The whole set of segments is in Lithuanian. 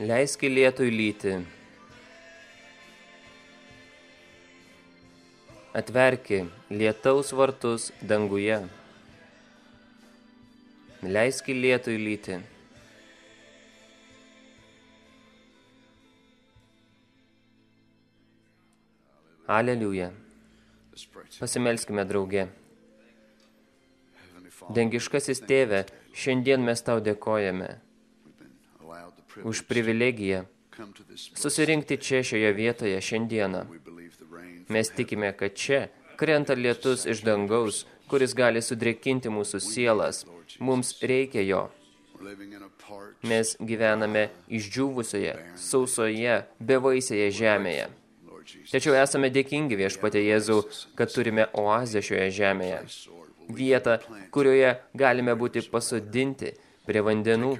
Leisk lietui lyti. Atverki lietaus vartus danguje. Leisk lietui lyti. Aleliuja. Pasimelskime drauge. Dangiškasis tėve, šiandien mes tau dėkojame už privilegiją susirinkti čia šioje vietoje šiandieną. Mes tikime, kad čia krenta lietus iš dangaus, kuris gali sudrėkinti mūsų sielas. Mums reikia jo. Mes gyvename išdžiūvusioje, sausoje, bevaisėje žemėje. Tačiau esame dėkingi viešpatė Jėzau, kad turime oazę šioje žemėje. Vietą, kurioje galime būti pasodinti prie vandenų.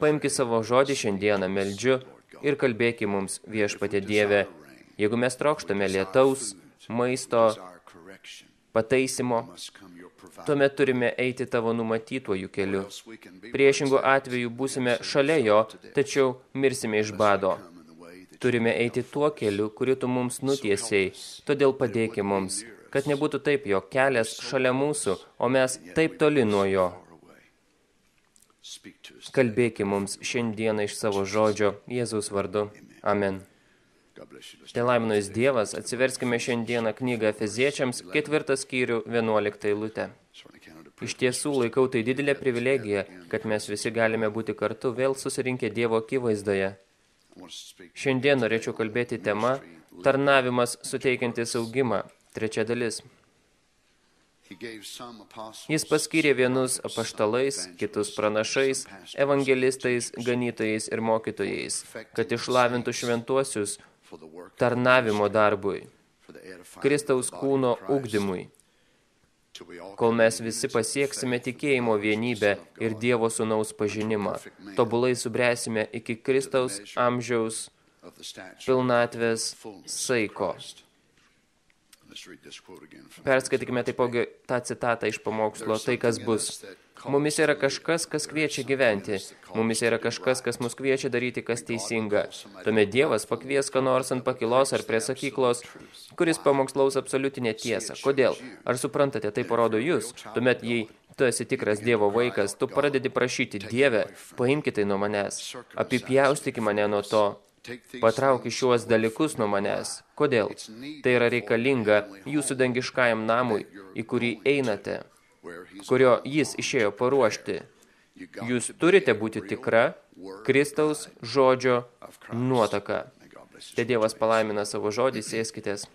Paimki savo žodį šiandieną, meldžiu, ir kalbėki mums viešpatė Dieve, jeigu mes trokštame lietaus, maisto, pataisimo, tuomet turime eiti tavo numatytuoju keliu. Priešingų atveju būsime šalia jo, tačiau mirsime iš bado. Turime eiti tuo keliu, kurį tu mums nutiesiai, todėl padėki mums, kad nebūtų taip, jo kelias šalia mūsų, o mes taip toli nuo jo. Kalbėki mums šiandieną iš savo žodžio Jėzaus vardu. Amen. Tai laiminojas Dievas, atsiverskime šiandieną knygą Efeziečiams, ketvirtą skyrių, 11 eilutę. Iš tiesų laikau tai didelė privilegija, kad mes visi galime būti kartu vėl susirinkę Dievo akivaizdoje. Šiandien norėčiau kalbėti tema Tarnavimas suteikiantis augimą, trečia dalis. Jis paskyrė vienus apaštalais, kitus pranašais, evangelistais, ganytojais ir mokytojais, kad išlavintų šventuosius tarnavimo darbui, Kristaus kūno ugdymui, kol mes visi pasieksime tikėjimo vienybę ir Dievo sūnaus pažinimą, tobulai subręsime iki Kristaus amžiaus pilnatvės saiko. Perskaitykime taipogi tą citatą iš pamokslo, tai kas bus. Mumis yra kažkas, kas kviečia gyventi. Mumis yra kažkas, kas mus kviečia daryti, kas teisinga. Tuomet Dievas pakvies ką nors ant pakilos ar prie sakyklos, kuris pamokslaus absoliutinę tiesą. Kodėl? Ar suprantate, tai parodo jūs? Tuomet, jei tu esi tikras Dievo vaikas, tu pradedi prašyti Dievę, paimki tai nuo manęs, apipjaustyki mane nuo to, Patrauki šiuos dalykus nuo manęs. Kodėl? Tai yra reikalinga jūsų dangiškajam namui, į kurį einate, kurio jis išėjo paruošti. Jūs turite būti tikra Kristaus žodžio nuotaka. Te Dievas palaimina savo žodį, sėskitės.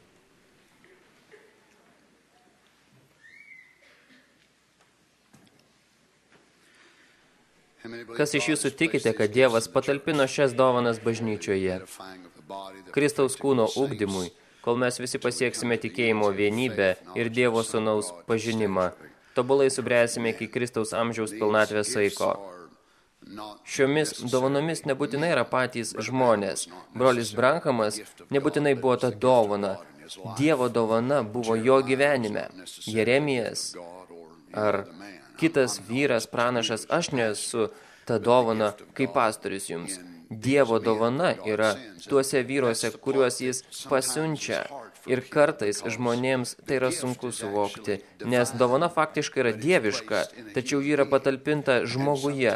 Kas iš jūsų tikite, kad Dievas patalpino šias dovanas bažnyčioje? Kristaus kūno ugdymui, kol mes visi pasieksime tikėjimo vienybę ir Dievo sūnaus pažinimą, tobulai subręsime iki Kristaus amžiaus pilnatvės saiko. Šiomis dovanomis nebūtinai yra patys žmonės. Brolis Brankamas nebūtinai buvo ta dovana. Dievo dovana buvo jo gyvenime. Jeremijas ar kitas vyras pranašas, aš nesu ta dovana kaip pastorius jums. Dievo dovana yra tuose vyruose, kuriuos jis pasiunčia. Ir kartais žmonėms tai yra sunku suvokti, nes dovana faktiškai yra dieviška, tačiau ji yra patalpinta žmoguje.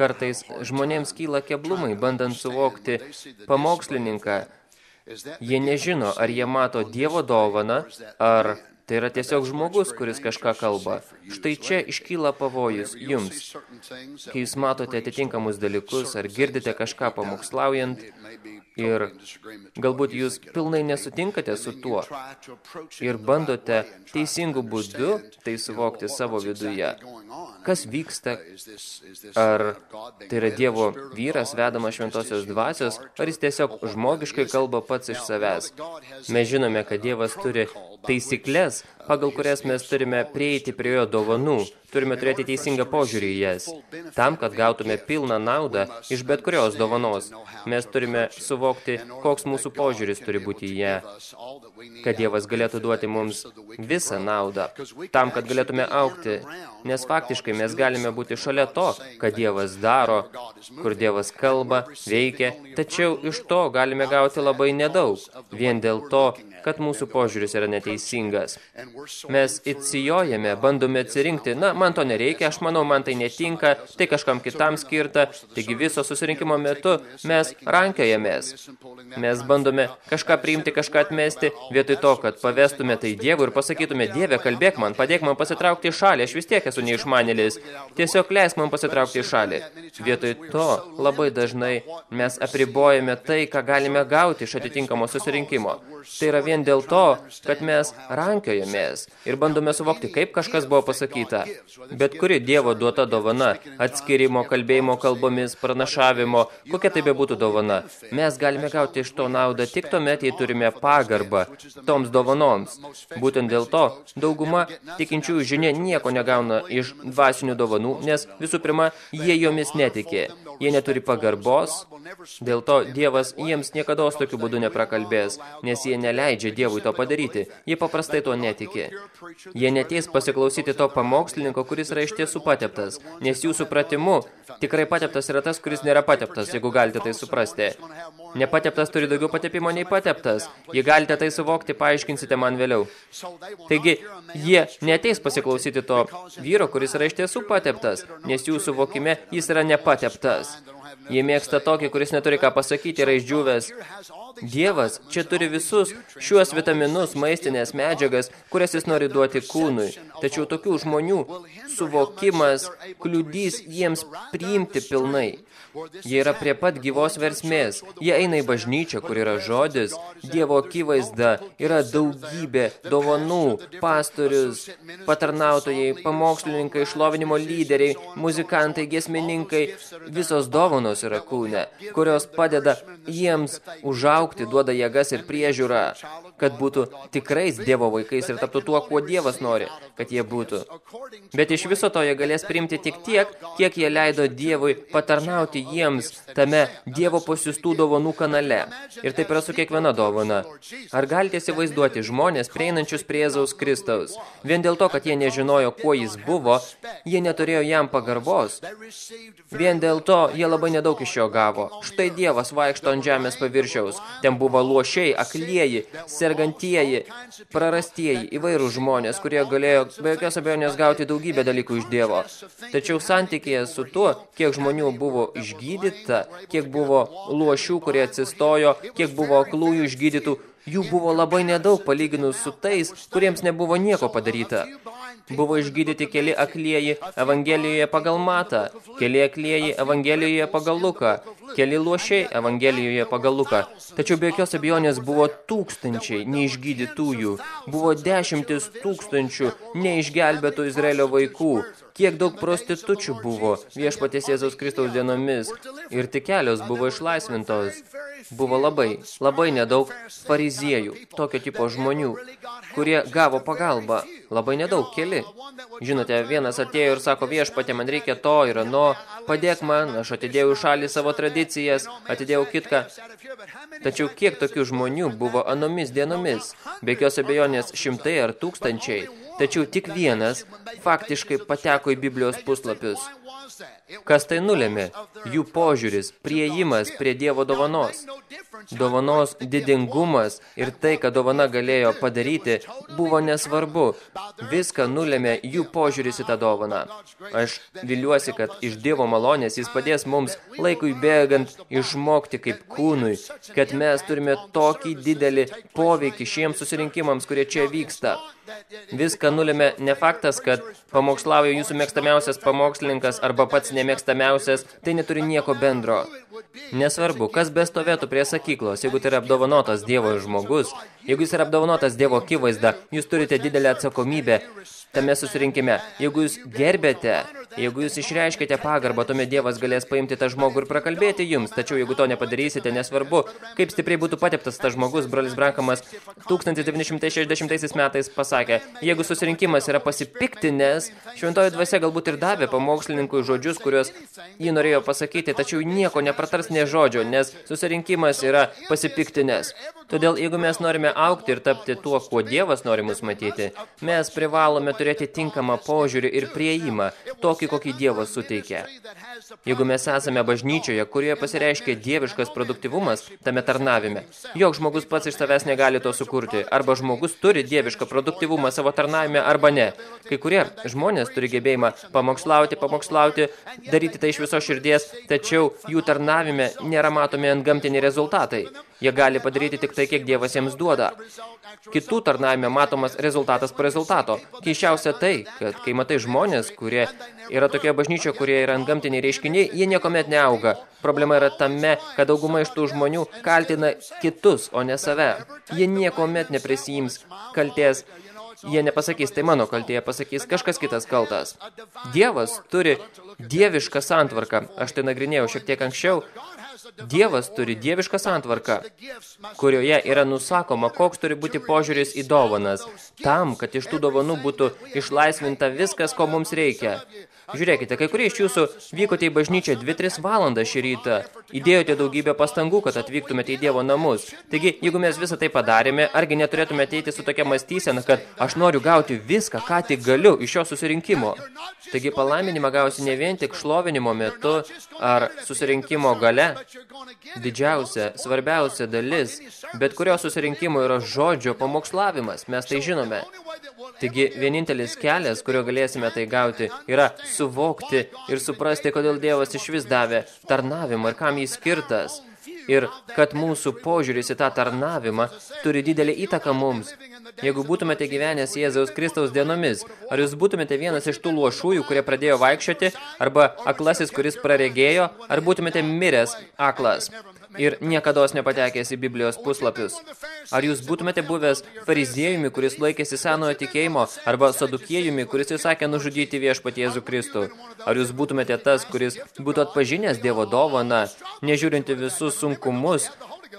Kartais žmonėms kyla keblumai, bandant suvokti pamokslininką. Jie nežino, ar jie mato Dievo dovaną, ar Tai yra tiesiog žmogus, kuris kažką kalba. Štai čia iškyla pavojus jums. Kai jūs matote atitinkamus dalykus ar girdite kažką pamokslaujant ir galbūt jūs pilnai nesutinkate su tuo ir bandote teisingų būdų tai suvokti savo viduje. Kas vyksta? Ar tai yra Dievo vyras vedamas šventosios dvasios, ar jis tiesiog žmogiškai kalba pats iš savęs? Mes žinome, kad Dievas turi taisyklės, pagal kurias mes turime prieiti prie jo dovanų, turime turėti teisingą požiūrį į jas. Tam, kad gautume pilną naudą iš bet kurios dovanos, mes turime suvokti, koks mūsų požiūris turi būti į ją, kad Dievas galėtų duoti mums visą naudą, tam, kad galėtume aukti, nes faktiškai mes galime būti šalia to, kad Dievas daro, kur Dievas kalba, veikia, tačiau iš to galime gauti labai nedaug, vien dėl to, kad mūsų požiūris yra neteisingas. Mes įtsijojame, bandome atsirinkti, na, man to nereikia, aš manau, man tai netinka, tai kažkam kitam skirta, taigi viso susirinkimo metu mes rankiojamės. Mes bandome kažką priimti, kažką atmesti, vietoj to, kad pavestume tai Dievui ir pasakytume, Dieve, kalbėk man, padėk man pasitraukti į šalį, aš vis tiek esu neišmanėlis, tiesiog leisk man pasitraukti į šalį. Vietoj to labai dažnai mes apribojame tai, ką galime gauti iš atitinkamo susirinkimo. Tai yra vien dėl to, kad mes rankiojamės ir bandome suvokti, kaip kažkas buvo pasakyta. Bet kuri Dievo duota dovana, atskirimo, kalbėjimo kalbomis, pranašavimo, kokia tai bebūtų dovana, mes galime gauti iš to naudą tik tuomet, jei turime pagarbą toms dovanoms. Būtent dėl to dauguma tikinčiųjų žinia nieko negauna iš dvasinių dovanų, nes visų pirma, jie jomis netikė. Jie neturi pagarbos, dėl to Dievas jiems niekados tokiu būdu neprakalbės, nes jie neleidžia Dievui to padaryti. Jie paprastai to netiki. Jie neteis pasiklausyti to pamokslininko, kuris yra iš tiesų pateptas, nes jų supratimu tikrai pateptas yra tas, kuris nėra pateptas, jeigu galite tai suprasti. Nepateptas turi daugiau patepimo nei pateptas. Jei galite tai suvokti, paaiškinsite man vėliau. Taigi, jie neteis pasiklausyti to vyro, kuris yra iš tiesų pateptas, nes jų suvokime jis yra nepateptas. Jie mėgsta tokį, kuris neturi ką pasakyti, yra išdžiūvęs. Dievas čia turi visus šiuos vitaminus, maistinės medžiagas, kurias jis nori duoti kūnui. Tačiau tokių žmonių suvokimas kliudys jiems priimti pilnai. Jie yra prie pat gyvos versmės. Jie eina į bažnyčią, kur yra žodis, Dievo akivaizda, yra daugybė dovanų, pastorius, patarnautojai, pamokslininkai, šlovinimo lyderiai, muzikantai, giesmininkai. Visos dovanos yra kūne, kurios padeda jiems užaukti, duoda jėgas ir priežiūrą, kad būtų tikrais Dievo vaikais ir taptų tuo, kuo Dievas nori, kad jie būtų. Bet iš viso to jie galės priimti tik tiek, kiek jie leido Dievui patarnauti jiems tame Dievo pasiustų dovanų kanale. Ir taip yra su kiekviena dovana. Ar galite įsivaizduoti žmonės prieinančius prie Jėzaus Kristaus? Vien dėl to, kad jie nežinojo, kuo jis buvo, jie neturėjo jam pagarbos. Vien dėl to jie labai nedaug iš jo gavo. Štai Dievas vaikšto ant žemės paviršiaus. Ten buvo luošiai, aklieji, sergantieji, prarastieji, įvairūs žmonės, kurie galėjo be jokios abejonės gauti daugybę dalykų iš Dievo. Tačiau santykėje su tuo, kiek žmonių buvo išgydyta, kiek buvo luošių, kurie atsistojo, kiek buvo aklųjų išgydytų, jų buvo labai nedaug palyginus su tais, kuriems nebuvo nieko padaryta. Buvo išgydyti keli aklieji Evangelijoje pagal Matą, keli aklieji Evangelijoje pagal Luką, keli luošiai Evangelijoje pagal Luką. Tačiau be jokios abejonės buvo tūkstančiai neišgydytųjų, buvo dešimtis tūkstančių neišgelbėtų Izraelio vaikų, kiek daug prostitučių buvo viešpatės Jėzaus Kristaus dienomis ir tik kelios buvo išlaisvintos. Buvo labai, labai nedaug fariziejų, tokio tipo žmonių, kurie gavo pagalbą. Labai nedaug, keli. Žinote, vienas atėjo ir sako, viešpatė, man reikia to ir ano, padėk man, aš atidėjau šalį savo tradicijas, atidėjau kitką. Tačiau kiek tokių žmonių buvo anomis dienomis, be jokios abejonės šimtai ar tūkstančiai, tačiau tik vienas faktiškai pateko į Biblijos puslapius. Kas tai nulėmė? Jų požiūris, prieimas prie Dievo dovanos. Dovanos didingumas ir tai, ką dovana galėjo padaryti, buvo nesvarbu. Viską nulėmė jų požiūris į tą dovaną. Aš viliuosi, kad iš Dievo malonės jis padės mums laikui bėgant išmokti kaip kūnui, kad mes turime tokį didelį poveikį šiems susirinkimams, kurie čia vyksta. Viską nulėmė ne faktas, kad pamokslauja jūsų mėgstamiausias pamokslininkas arba pats nemėgstamiausias, tai neturi nieko bendro. Nesvarbu, kas bestovėtų prie sakyklos, jeigu tai yra apdovanotas Dievo žmogus, jeigu jis yra apdovanotas Dievo akivaizda, jūs turite didelę atsakomybę tame susirinkime. Jeigu jūs gerbėte Jeigu jūs išreiškite pagarbą, tuomet Dievas galės paimti tą žmogų ir prakalbėti jums. Tačiau jeigu to nepadarysite, nesvarbu, kaip stipriai būtų pateptas tas žmogus, brolis Brankamas 1960 metais pasakė, jeigu susirinkimas yra pasipiktinės, šventoji dvasia galbūt ir davė pamokslininkui žodžius, kuriuos jį norėjo pasakyti, tačiau nieko nepratars ne žodžio, nes susirinkimas yra pasipiktinės. Todėl, jeigu mes norime aukti ir tapti tuo, kuo Dievas nori mus matyti, mes privalome turėti tinkamą požiūrį ir prieimą, tokį, kokį Dievas suteikia. Jeigu mes esame bažnyčioje, kurioje pasireiškia dieviškas produktyvumas tame tarnavime, jog žmogus pats iš savęs negali to sukurti, arba žmogus turi dievišką produktyvumą savo tarnavime, arba ne. Kai kurie žmonės turi gebėjimą pamokslauti, pamokslauti, daryti tai iš viso širdies, tačiau jų tarnavime nėra matomi ant gamtiniai rezultatai. Jie gali padaryti tik tai, kiek Dievas jiems duoda. Kitų tarnavime matomas rezultatas po rezultato. Keiščiausia tai, kad kai matai žmonės, kurie yra tokie bažnyčio, kurie yra ant gamtiniai reiškiniai, jie niekomet neauga. Problema yra tame, kad dauguma iš tų žmonių kaltina kitus, o ne save. Jie niekomet neprisijims kalties Jie nepasakys, tai mano kaltėje pasakys kažkas kitas kaltas. Dievas turi dievišką santvarką. Aš tai nagrinėjau šiek tiek anksčiau. Dievas turi dievišką santvarką, kurioje yra nusakoma, koks turi būti požiūris į dovanas, tam, kad iš tų dovanų būtų išlaisvinta viskas, ko mums reikia. Žiūrėkite, kai kurie iš jūsų vykote į bažnyčią 2-3 valandą šį rytą, įdėjote daugybę pastangų, kad atvyktumėte į Dievo namus. Taigi, jeigu mes visą tai padarėme, argi neturėtume ateiti su tokia mąstysena, kad aš noriu gauti viską, ką tik galiu iš šio susirinkimo. Taigi, palaiminimą gausi ne vien tik šlovinimo metu ar susirinkimo gale. Didžiausia, svarbiausia dalis, bet kurio susirinkimo yra žodžio pamokslavimas, mes tai žinome. Taigi, vienintelis kelias, kurio galėsime tai gauti, yra suvokti ir suprasti, kodėl Dievas iš vis davė tarnavimą ir kam jis skirtas. Ir kad mūsų požiūris į tą tarnavimą turi didelį įtaką mums. Jeigu būtumėte gyvenęs Jėzaus Kristaus dienomis, ar jūs būtumėte vienas iš tų luošųjų, kurie pradėjo vaikščioti, arba aklasis, kuris praregėjo, ar būtumėte miręs aklas? Ir niekados nepatekęs į Biblijos puslapius. Ar jūs būtumėte buvęs fariziejumi, kuris laikėsi senojo tikėjimo, arba sadukiejumi, kuris įsakė nužudyti viešpatį Jėzų Kristų? Ar jūs būtumėte tas, kuris būtų atpažinęs Dievo dovaną, nežiūrinti visus sunkumus,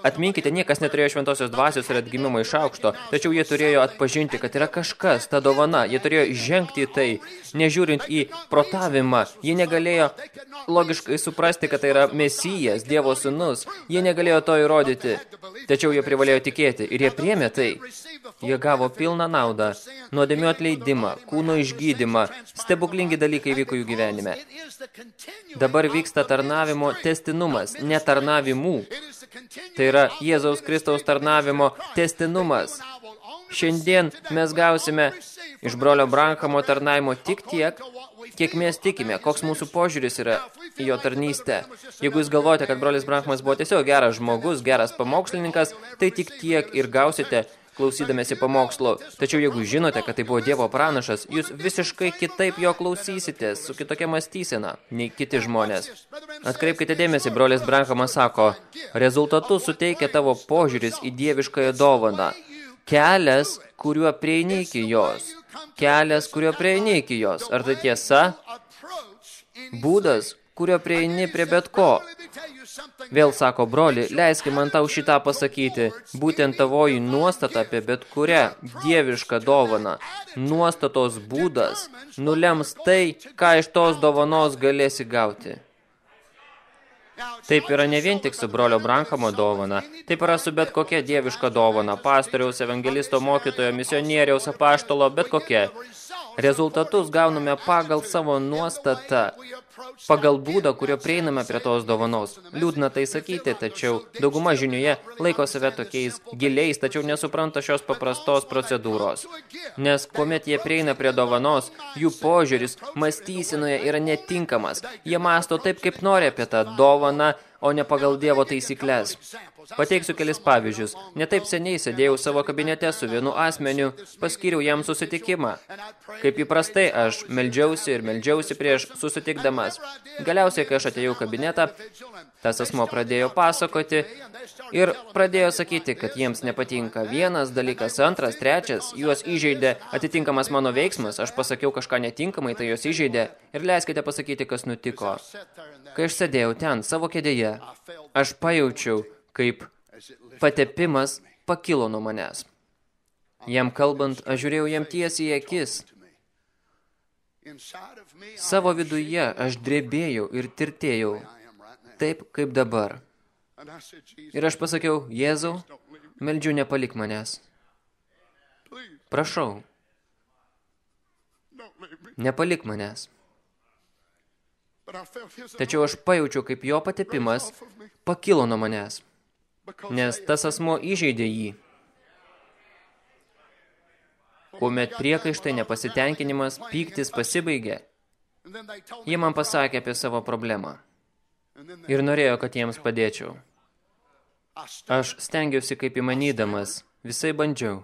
Atminkite, niekas neturėjo šventosios dvasios ir atgimimo iš aukšto, tačiau jie turėjo atpažinti, kad yra kažkas, ta dovana. Jie turėjo žengti į tai, nežiūrint į protavimą. Jie negalėjo logiškai suprasti, kad tai yra Mesijas, Dievo sūnus. Jie negalėjo to įrodyti, tačiau jie privalėjo tikėti ir jie priėmė tai. Jie gavo pilną naudą, nuodėmių atleidimą, kūno išgydymą, stebuklingi dalykai vyko jų gyvenime. Dabar vyksta tarnavimo testinumas, ne tarnavimų. Tai yra Jėzaus Kristaus tarnavimo testinumas. Šiandien mes gausime iš brolio Brankamo tarnaimo tik tiek, kiek mes tikime, koks mūsų požiūris yra į jo tarnystę. Jeigu jūs galvojate, kad brolis Brankamas buvo tiesiog geras žmogus, geras pamokslininkas, tai tik tiek ir gausite klausydamėsi pamokslo. Tačiau jeigu žinote, kad tai buvo Dievo pranašas, jūs visiškai kitaip jo klausysitės, su kitokia mąstysena, nei kiti žmonės. Atkreipkite dėmesį, brolis Brankamas sako, rezultatus suteikia tavo požiūris į dieviškąją dovaną. Kelias, kuriuo prieini iki jos. Kelias, kuriuo prieini iki jos. Ar tai tiesa? Būdas, kurio prieini prie bet ko. Vėl sako, broli, leiski man tau šitą pasakyti. Būtent tavoji nuostata apie bet kurią dievišką dovaną, nuostatos būdas, nulems tai, ką iš tos dovanos galėsi gauti. Taip yra ne vien tik su brolio Brankamo dovana, taip yra su bet kokia dieviška dovana, pastoriaus, evangelisto, mokytojo, misionieriaus, apaštalo, bet kokia. Rezultatus gauname pagal savo nuostatą, pagal būdą, kurio prieiname prie tos dovanos. Liūdna tai sakyti, tačiau dauguma žinioje laiko save tokiais giliais, tačiau nesupranta šios paprastos procedūros. Nes kuomet jie prieina prie dovanos, jų požiūris mąstysinoje yra netinkamas. Jie masto taip, kaip nori apie tą dovaną, o ne pagal Dievo taisyklės. Pateiksiu kelis pavyzdžius. Netaip seniai sėdėjau savo kabinete su vienu asmeniu, paskyriau jam susitikimą. Kaip įprastai, aš meldžiausi ir meldžiausi prieš susitikdamas. Galiausiai, kai aš atėjau kabinetą, tas asmo pradėjo pasakoti ir pradėjo sakyti, kad jiems nepatinka vienas dalykas, antras, trečias, juos įžeidė atitinkamas mano veiksmas, aš pasakiau kažką netinkamai, tai juos įžeidė ir leiskite pasakyti, kas nutiko. Kai aš sėdėjau ten, savo kėdėje, aš pajaučiau, kaip patepimas pakilo nuo manęs. Jam kalbant, aš žiūrėjau jam tiesiai į akis. Savo viduje aš drebėjau ir tirtėjau, taip kaip dabar. Ir aš pasakiau, Jėzau, meldžiu nepalik manęs. Prašau, nepalik manęs. Tačiau aš pajaučiau, kaip jo patepimas pakilo nuo manęs nes tas asmo įžeidė jį. Kuomet priekaištai, nepasitenkinimas, pyktis pasibaigė, jie man pasakė apie savo problemą ir norėjo, kad jiems padėčiau. Aš stengiausi kaip įmanydamas, visai bandžiau.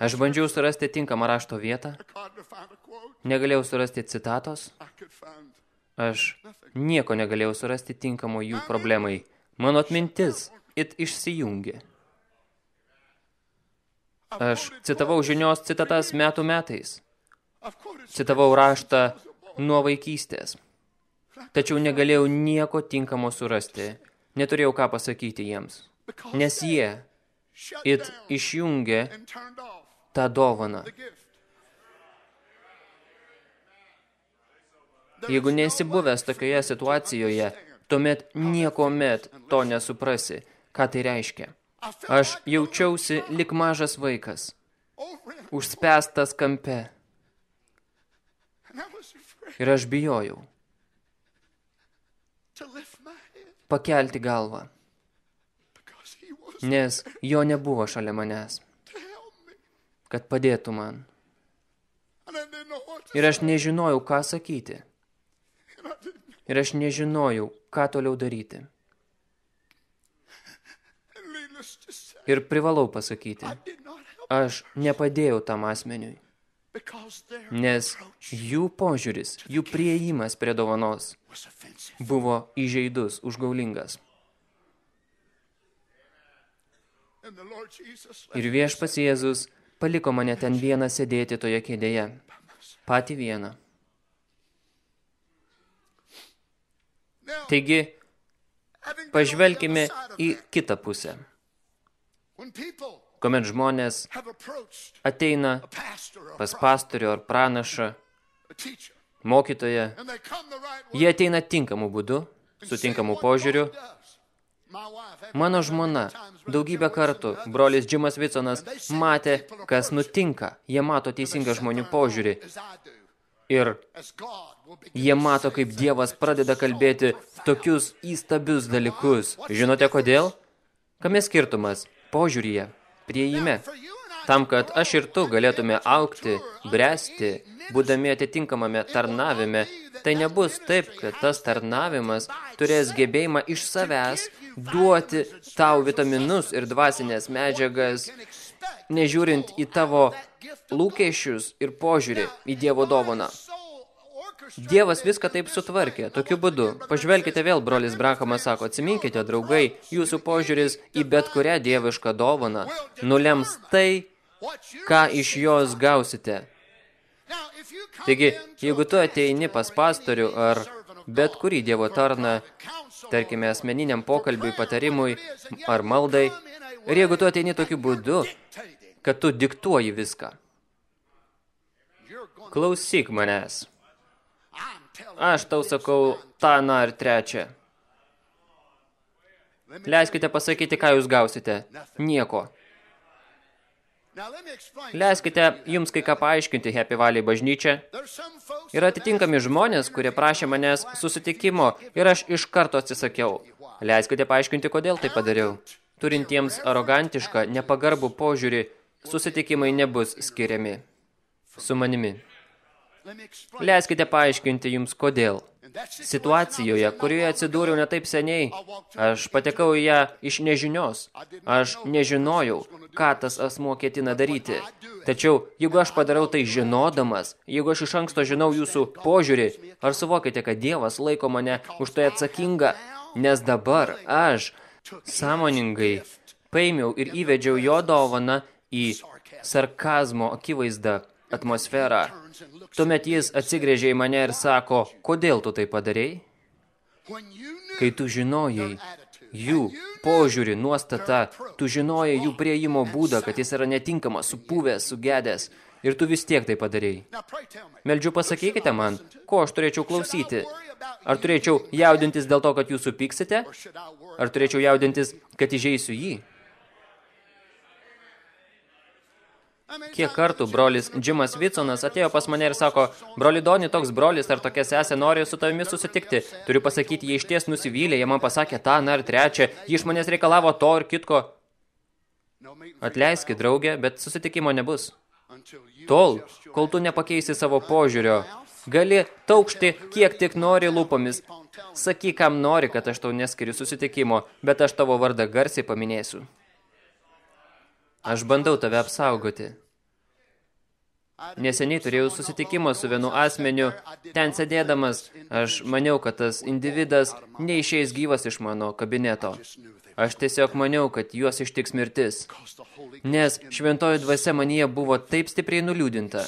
Aš bandžiau surasti tinkamą rašto vietą, negalėjau surasti citatos, aš nieko negalėjau surasti tinkamo jų problemai. Mano atmintis it išsijungė. Aš citavau žinios citatas metų metais. Citavau raštą nuo vaikystės. Tačiau negalėjau nieko tinkamo surasti. Neturėjau ką pasakyti jiems. Nes jie it išjungė tą dovaną. Jeigu nesi buvęs tokioje situacijoje, tuomet niekomet to nesuprasi ką tai reiškia. Aš jaučiausi lik mažas vaikas, užspęstas kampe. Ir aš bijojau pakelti galvą, nes jo nebuvo šalia manęs, kad padėtų man. Ir aš nežinojau, ką sakyti. Ir aš nežinojau, ką toliau daryti. Ir privalau pasakyti, aš nepadėjau tam asmeniui, nes jų požiūris, jų prieimas prie dovanos buvo įžeidus, užgaulingas. Ir viešpas Jėzus paliko mane ten vieną sėdėti toje kėdėje, patį vieną. Taigi, pažvelkime į kitą pusę kuomet žmonės ateina pas pastorių ar pranašą, mokytoją, jie ateina tinkamu būdu, su tinkamu požiūriu. Mano žmona daugybę kartų, brolis Džimas Vitsonas, matė, kas nutinka. Jie mato teisingą žmonių požiūrį. Ir jie mato, kaip Dievas pradeda kalbėti tokius įstabius dalykus. Žinote kodėl? Kame skirtumas? Požiūryje, prieime, tam, kad aš ir tu galėtume aukti, bręsti, būdami atitinkamame tarnavime, tai nebus taip, kad tas tarnavimas turės gebėjimą iš savęs duoti tau vitaminus ir dvasinės medžiagas, nežiūrint į tavo lūkesčius ir požiūrį į Dievo dovaną. Dievas viską taip sutvarkė, tokiu būdu. Pažvelkite vėl, brolis Branhamas sako, atsiminkite, draugai, jūsų požiūris į bet kurią dievišką dovaną nulems tai, ką iš jos gausite. Taigi, jeigu tu ateini pas pastorių ar bet kurį dievo tarną, tarkime, asmeniniam pokalbiui, patarimui ar maldai, ir jeigu tu ateini tokiu būdu, kad tu diktuoji viską, klausyk manęs. Aš tau sakau tą, na ir trečią. Leiskite pasakyti, ką jūs gausite. Nieko. Leiskite jums kai ką paaiškinti Happy Valley bažnyčią. Yra atitinkami žmonės, kurie prašė manęs susitikimo ir aš iš karto atsisakiau. Leiskite paaiškinti, kodėl tai padariau. Turintiems arogantišką, nepagarbų požiūrį, susitikimai nebus skiriami su manimi. Leiskite paaiškinti jums, kodėl. situacijoje, kurioje atsidūriau netaip seniai, aš patekau į ją iš nežinios. Aš nežinojau, ką tas asmuo ketina daryti. Tačiau, jeigu aš padarau tai žinodamas, jeigu aš iš anksto žinau jūsų požiūrį, ar suvokite, kad Dievas laiko mane už tai atsakingą, nes dabar aš sąmoningai paėmiau ir įvedžiau jo dovaną į sarkazmo akivaizdą atmosferą. Tuomet jis atsigrėžė į mane ir sako, kodėl tu tai padarei? Kai tu žinojai jų požiūrį, nuostatą, tu žinojai jų prieimo būdą, kad jis yra netinkamas, supuvęs, sugedęs, ir tu vis tiek tai padarei. Meldžiu pasakykite man, ko aš turėčiau klausyti. Ar turėčiau jaudintis dėl to, kad jūs supyksite? Ar turėčiau jaudintis, kad įžeisiu jį? Kiek kartų brolis Džimas Vitsonas atėjo pas mane ir sako, broli Doni, toks brolis ar tokia sesė nori su tavimi susitikti. Turiu pasakyti, jie išties nusivylė, jie man pasakė tą, na ir trečią, jie iš manęs reikalavo to ir kitko. Atleiski, draugė, bet susitikimo nebus. Tol, kol tu nepakeisi savo požiūrio, gali taukšti, kiek tik nori lūpomis. Sakyk, kam nori, kad aš tau neskiriu susitikimo, bet aš tavo vardą garsiai paminėsiu. Aš bandau tave apsaugoti. Neseniai turėjau susitikimą su vienu asmeniu, ten sėdėdamas, aš maniau, kad tas individas neišeis gyvas iš mano kabineto. Aš tiesiog maniau, kad juos ištiks mirtis, nes šventoji dvasia manyje buvo taip stipriai nuliūdinta.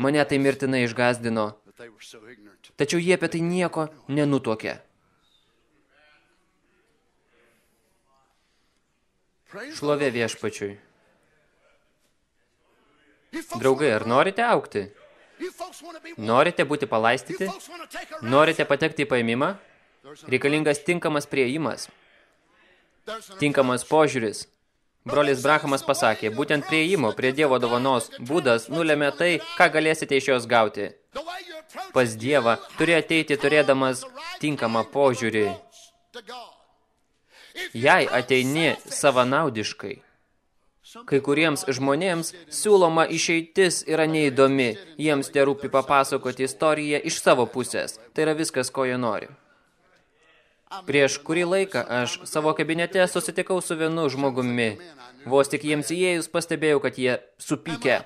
Mane tai mirtinai išgazdino, tačiau jie apie tai nieko nenutuokė. Šlovė viešpačiui. Draugai, ar norite aukti? Norite būti palaistyti? Norite patekti į paėmimą? Reikalingas tinkamas prieimas. Tinkamas požiūris. Brolis Brahamas pasakė, būtent prieimo prie Dievo dovanos būdas nulėmė tai, ką galėsite iš jos gauti. Pas Dievą turi ateiti turėdamas tinkamą požiūrį. Jei ateini savanaudiškai, kai kuriems žmonėms siūloma išeitis yra neįdomi, jiems te rūpi papasakoti istoriją iš savo pusės. Tai yra viskas, ko jie nori. Prieš kurį laiką aš savo kabinete susitikau su vienu žmogumi. Vos tik jiems įėjus pastebėjau, kad jie supykę.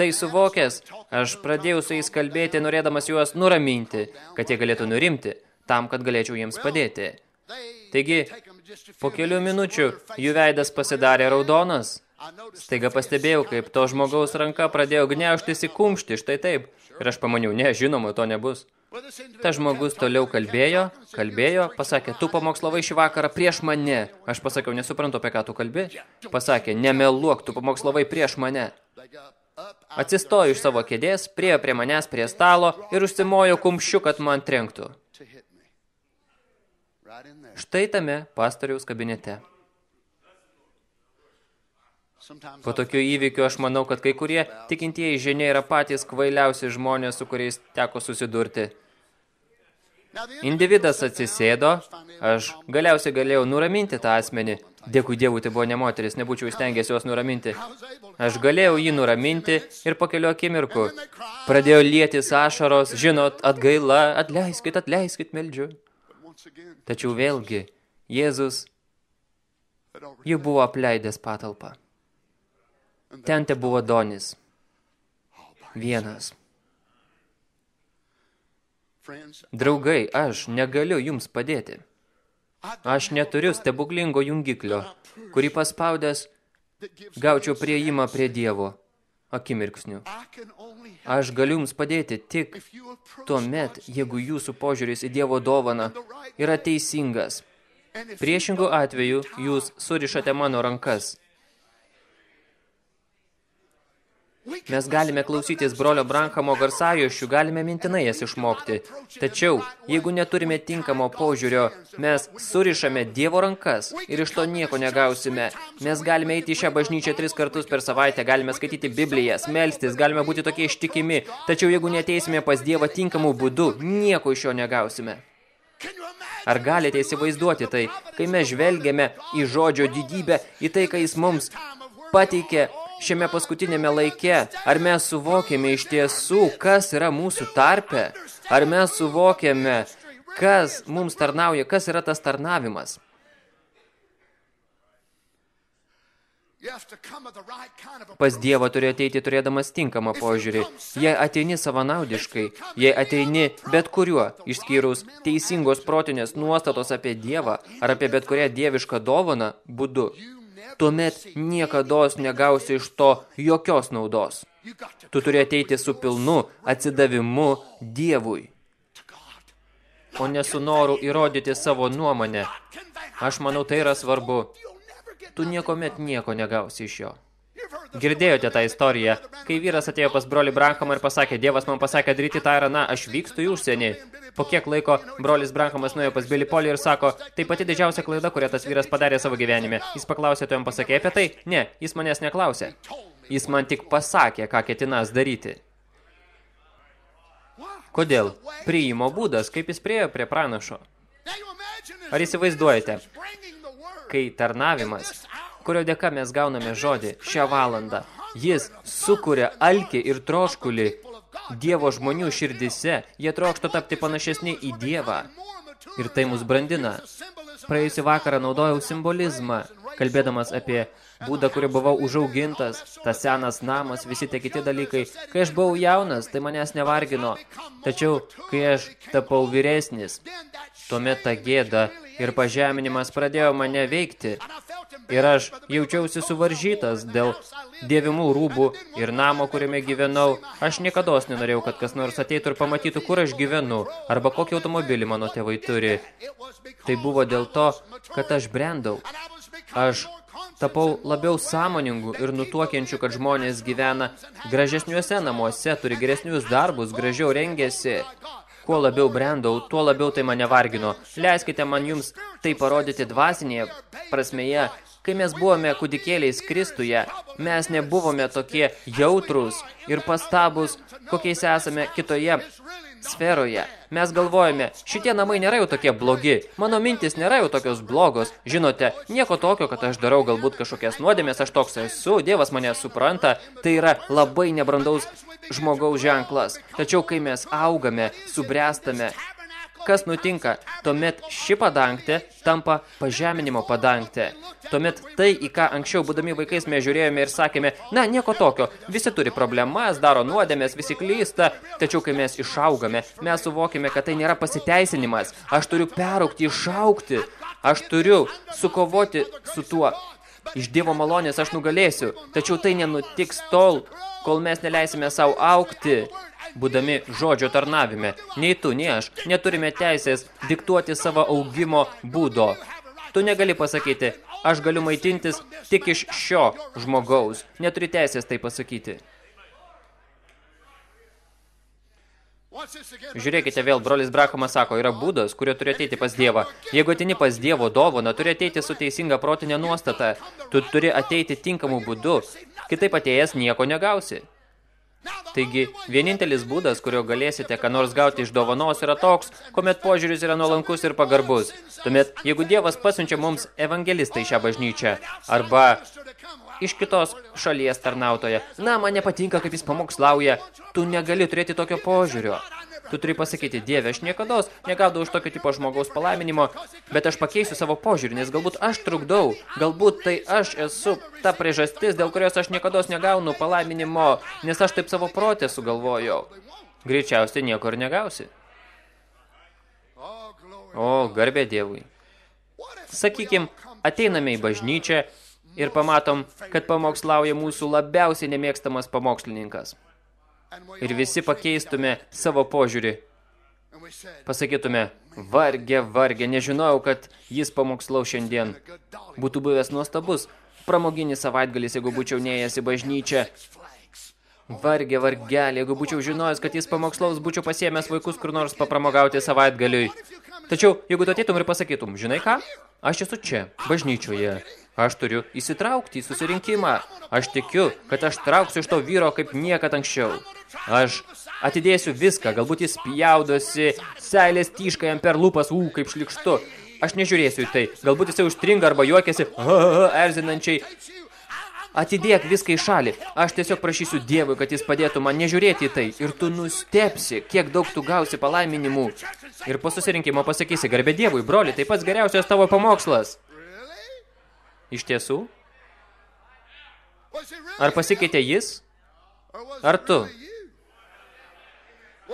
Tai suvokęs, aš pradėjau su jais kalbėti, norėdamas juos nuraminti, kad jie galėtų nurimti, tam, kad galėčiau jiems padėti. Taigi, po kelių minučių jų veidas pasidarė raudonas. Staiga pastebėjau, kaip to žmogaus ranka pradėjo gniaužtis į kumštį, štai taip. Ir aš pamaniau, ne, žinoma, to nebus. Ta žmogus toliau kalbėjo, kalbėjo, pasakė, tu pamokslavai šį vakarą prieš mane. Aš pasakiau, nesuprantu, apie ką tu kalbi. Pasakė, nemeluok, tu pamokslavai prieš mane. Atsistojo iš savo kėdės, priejo prie manęs prie stalo ir užsimojo kumščiu, kad man trenktų. Štai tame pastoriaus kabinete. Po tokių įvykių aš manau, kad kai kurie tikintieji žinia yra patys kvailiausi žmonės, su kuriais teko susidurti. Individas atsisėdo, aš galiausiai galėjau nuraminti tą asmenį. Dėkui Dievui, tai buvo ne moteris, nebūčiau įstengęs jos nuraminti. Aš galėjau jį nuraminti ir po kelių akimirkų pradėjo lietis ašaros, žinot, atgaila, atleiskit, atleiskit, meldžiu. Tačiau vėlgi, Jėzus jau buvo apleidęs patalpą. Ten te buvo Donis. Vienas. Draugai, aš negaliu jums padėti. Aš neturiu stebuklingo jungiklio, kurį paspaudęs gaučiau prieimą prie Dievo akimirksnių. Aš galiu jums padėti tik tuomet, jeigu jūsų požiūris į Dievo dovaną yra teisingas. Priešingų atveju jūs surišate mano rankas. Mes galime klausytis brolio Branhamo garsajošių, galime mintinai jas išmokti. Tačiau, jeigu neturime tinkamo požiūrio, mes surišame Dievo rankas ir iš to nieko negausime. Mes galime eiti į šią bažnyčią tris kartus per savaitę, galime skaityti Biblijas, melstis, galime būti tokie ištikimi, tačiau jeigu neteisime pas Dievą tinkamų būdų, nieko iš jo negausime. Ar galite įsivaizduoti tai, kai mes žvelgiame į žodžio didybę, į tai, kai jis mums pateikė šiame paskutinėme laike? Ar mes suvokėme iš tiesų, kas yra mūsų tarpe? Ar mes suvokėme, kas mums tarnauja, kas yra tas tarnavimas? Pas Dievą turi ateiti turėdamas tinkamą požiūrį. Jei ateini savanaudiškai, jei ateini bet kuriuo, išskyrus teisingos protinės nuostatos apie Dievą ar apie bet kurią dievišką dovaną būdu, tuomet niekados negausi iš to jokios naudos. Tu turi ateiti su pilnu atsidavimu Dievui, o ne su noru įrodyti savo nuomonę. Aš manau, tai yra svarbu tu niekomet nieko negausi iš jo. Girdėjote tą istoriją, kai vyras atėjo pas brolį Brankamą ir pasakė, Dievas man pasakė daryti tą ir aną, aš vykstu į užsienį. Po kiek laiko brolis Brankamas nuėjo pas Billy Polly ir sako, tai pati didžiausia klaida, kurią tas vyras padarė savo gyvenime. Jis paklausė, tu jam pasakė apie tai? Ne, jis manęs neklausė. Jis man tik pasakė, ką ketinas daryti. Kodėl? Priimo būdas, kaip jis priejo prie pranašo. Ar įsivaizduojate, kai tarnavimas, kurio dėka mes gauname žodį šią valandą, jis sukuria alkį ir troškulį Dievo žmonių širdise, jie trokšta tapti panašesni į Dievą. Ir tai mus brandina. Praėjusį vakarą naudojau simbolizmą, kalbėdamas apie būdą, kurį buvau užaugintas, tas senas namas, visi tie kiti dalykai. Kai aš buvau jaunas, tai manęs nevargino. Tačiau, kai aš tapau vyresnis, tuomet ta gėda ir pažeminimas pradėjo mane veikti. Ir aš jaučiausi suvaržytas dėl dievimų rūbų ir namo, kuriame gyvenau. Aš niekados nenorėjau, kad kas nors ateitų ir pamatytų, kur aš gyvenu, arba kokį automobilį mano tėvai turi. Tai buvo dėl to, kad aš brendau. Aš tapau labiau sąmoningų ir nutuokiančių, kad žmonės gyvena gražesniuose namuose, turi geresnius darbus, gražiau rengėsi. Kuo labiau brendau, tuo labiau tai mane vargino. Leiskite man jums tai parodyti dvasinėje prasmėje. Kai mes buvome kudikėliais Kristuje, mes nebuvome tokie jautrus ir pastabus, kokiais esame kitoje sferoje. Mes galvojame, šitie namai nėra jau tokie blogi, mano mintis nėra jau tokios blogos, žinote, nieko tokio, kad aš darau galbūt kažkokias nuodėmės, aš toks esu, Dievas mane supranta, tai yra labai nebrandaus žmogaus ženklas. Tačiau kai mes augame, subręstame, Kas nutinka? Tuomet ši padangtė tampa pažeminimo padangtė. Tuomet tai, į ką anksčiau būdami vaikais mes žiūrėjome ir sakėme, na, nieko tokio, visi turi problemas, daro nuodėmės, visi klysta, tačiau kai mes išaugame, mes suvokime, kad tai nėra pasiteisinimas. Aš turiu peraukti, išaukti, aš turiu sukovoti su tuo. Iš Dievo malonės aš nugalėsiu, tačiau tai nenutiks tol, kol mes neleisime savo aukti būdami žodžio tarnavime. Nei tu, nei aš neturime teisės diktuoti savo augimo būdo. Tu negali pasakyti, aš galiu maitintis tik iš šio žmogaus. Neturi teisės tai pasakyti. Žiūrėkite vėl, brolis Brakomas sako, yra būdas, kurio turi ateiti pas Dievą. Jeigu atini pas Dievo dovaną, turi ateiti su teisinga protinė nuostata. Tu turi ateiti tinkamų būdu. Kitaip atėjęs nieko negausi. Taigi, vienintelis būdas, kurio galėsite ką nors gauti iš dovanos, yra toks, kuomet požiūris yra nuolankus ir pagarbus. Tuomet, jeigu Dievas pasiunčia mums evangelistą į šią bažnyčią, arba iš kitos šalies tarnautoje, na, man nepatinka, kaip jis pamokslauja, tu negali turėti tokio požiūrio. Tu turi pasakyti, Dieve, aš niekados negaudau už tokio tipo žmogaus palaiminimo, bet aš pakeisiu savo požiūrį, nes galbūt aš trukdau, galbūt tai aš esu ta priežastis, dėl kurios aš niekados negaunu palaiminimo, nes aš taip savo protę sugalvojau. Greičiausiai nieko ir negausi. O, garbė Dievui. Sakykim, ateiname į bažnyčią ir pamatom, kad pamokslauja mūsų labiausiai nemėgstamas pamokslininkas ir visi pakeistume savo požiūrį. Pasakytume, vargė, vargė, nežinojau, kad jis pamokslau šiandien. Būtų buvęs nuostabus pramoginis savaitgalis, jeigu būčiau neėjęs į bažnyčią. Vargė, vargelė, jeigu būčiau žinojęs, kad jis pamokslaus, būčiau pasiėmęs vaikus kur nors papramogauti savaitgaliui. Tačiau, jeigu tu ateitum ir pasakytum, žinai ką, aš esu čia, bažnyčioje, Aš turiu įsitraukti į susirinkimą. Aš tikiu, kad aš trauksiu iš to vyro kaip niekad anksčiau. Aš atidėsiu viską, galbūt jis pjaudosi, seilės tyška jam per lūpas, ū, kaip šlikštu. Aš nežiūrėsiu į tai, galbūt jisai užstringa arba juokiasi, erzinančiai. Atidėk viską į šalį. Aš tiesiog prašysiu Dievui, kad jis padėtų man nežiūrėti į tai. Ir tu nustepsi, kiek daug tu gausi palaiminimų. Ir po susirinkimo pasakysi, garbė Dievui, broli, tai pats geriausias tavo pamokslas. Iš tiesų? Ar pasikeitė jis? Ar tu?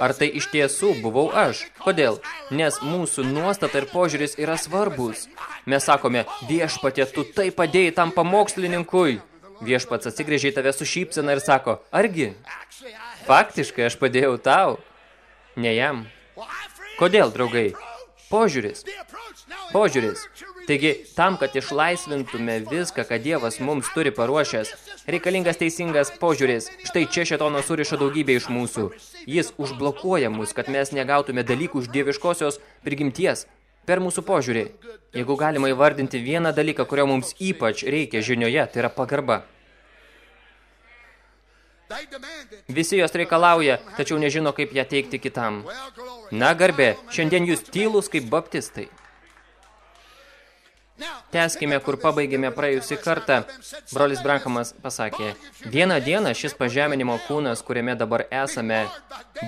Ar tai iš tiesų buvau aš? Kodėl? Nes mūsų nuostata ir požiūris yra svarbus. Mes sakome, viešpatė, tu tai padėjai tam pamokslininkui. Viešpats atsigrėžė į tave su šypsena ir sako, argi? Faktiškai aš padėjau tau. Ne jam. Kodėl, draugai? Požiūris. Požiūris. Taigi, tam, kad išlaisvintume viską, ką Dievas mums turi paruošęs, reikalingas teisingas požiūris. Štai čia šetono suriša daugybė iš mūsų. Jis užblokuoja mus, kad mes negautume dalykų iš dieviškosios prigimties per mūsų požiūrį. Jeigu galima įvardinti vieną dalyką, kurio mums ypač reikia žinioje, tai yra pagarba. Visi jos reikalauja, tačiau nežino, kaip ją teikti kitam. Na, garbė, šiandien jūs tylus kaip baptistai. Teskime, kur pabaigėme praėjusį kartą. Brolis Brankamas pasakė, vieną dieną šis pažeminimo kūnas, kuriame dabar esame,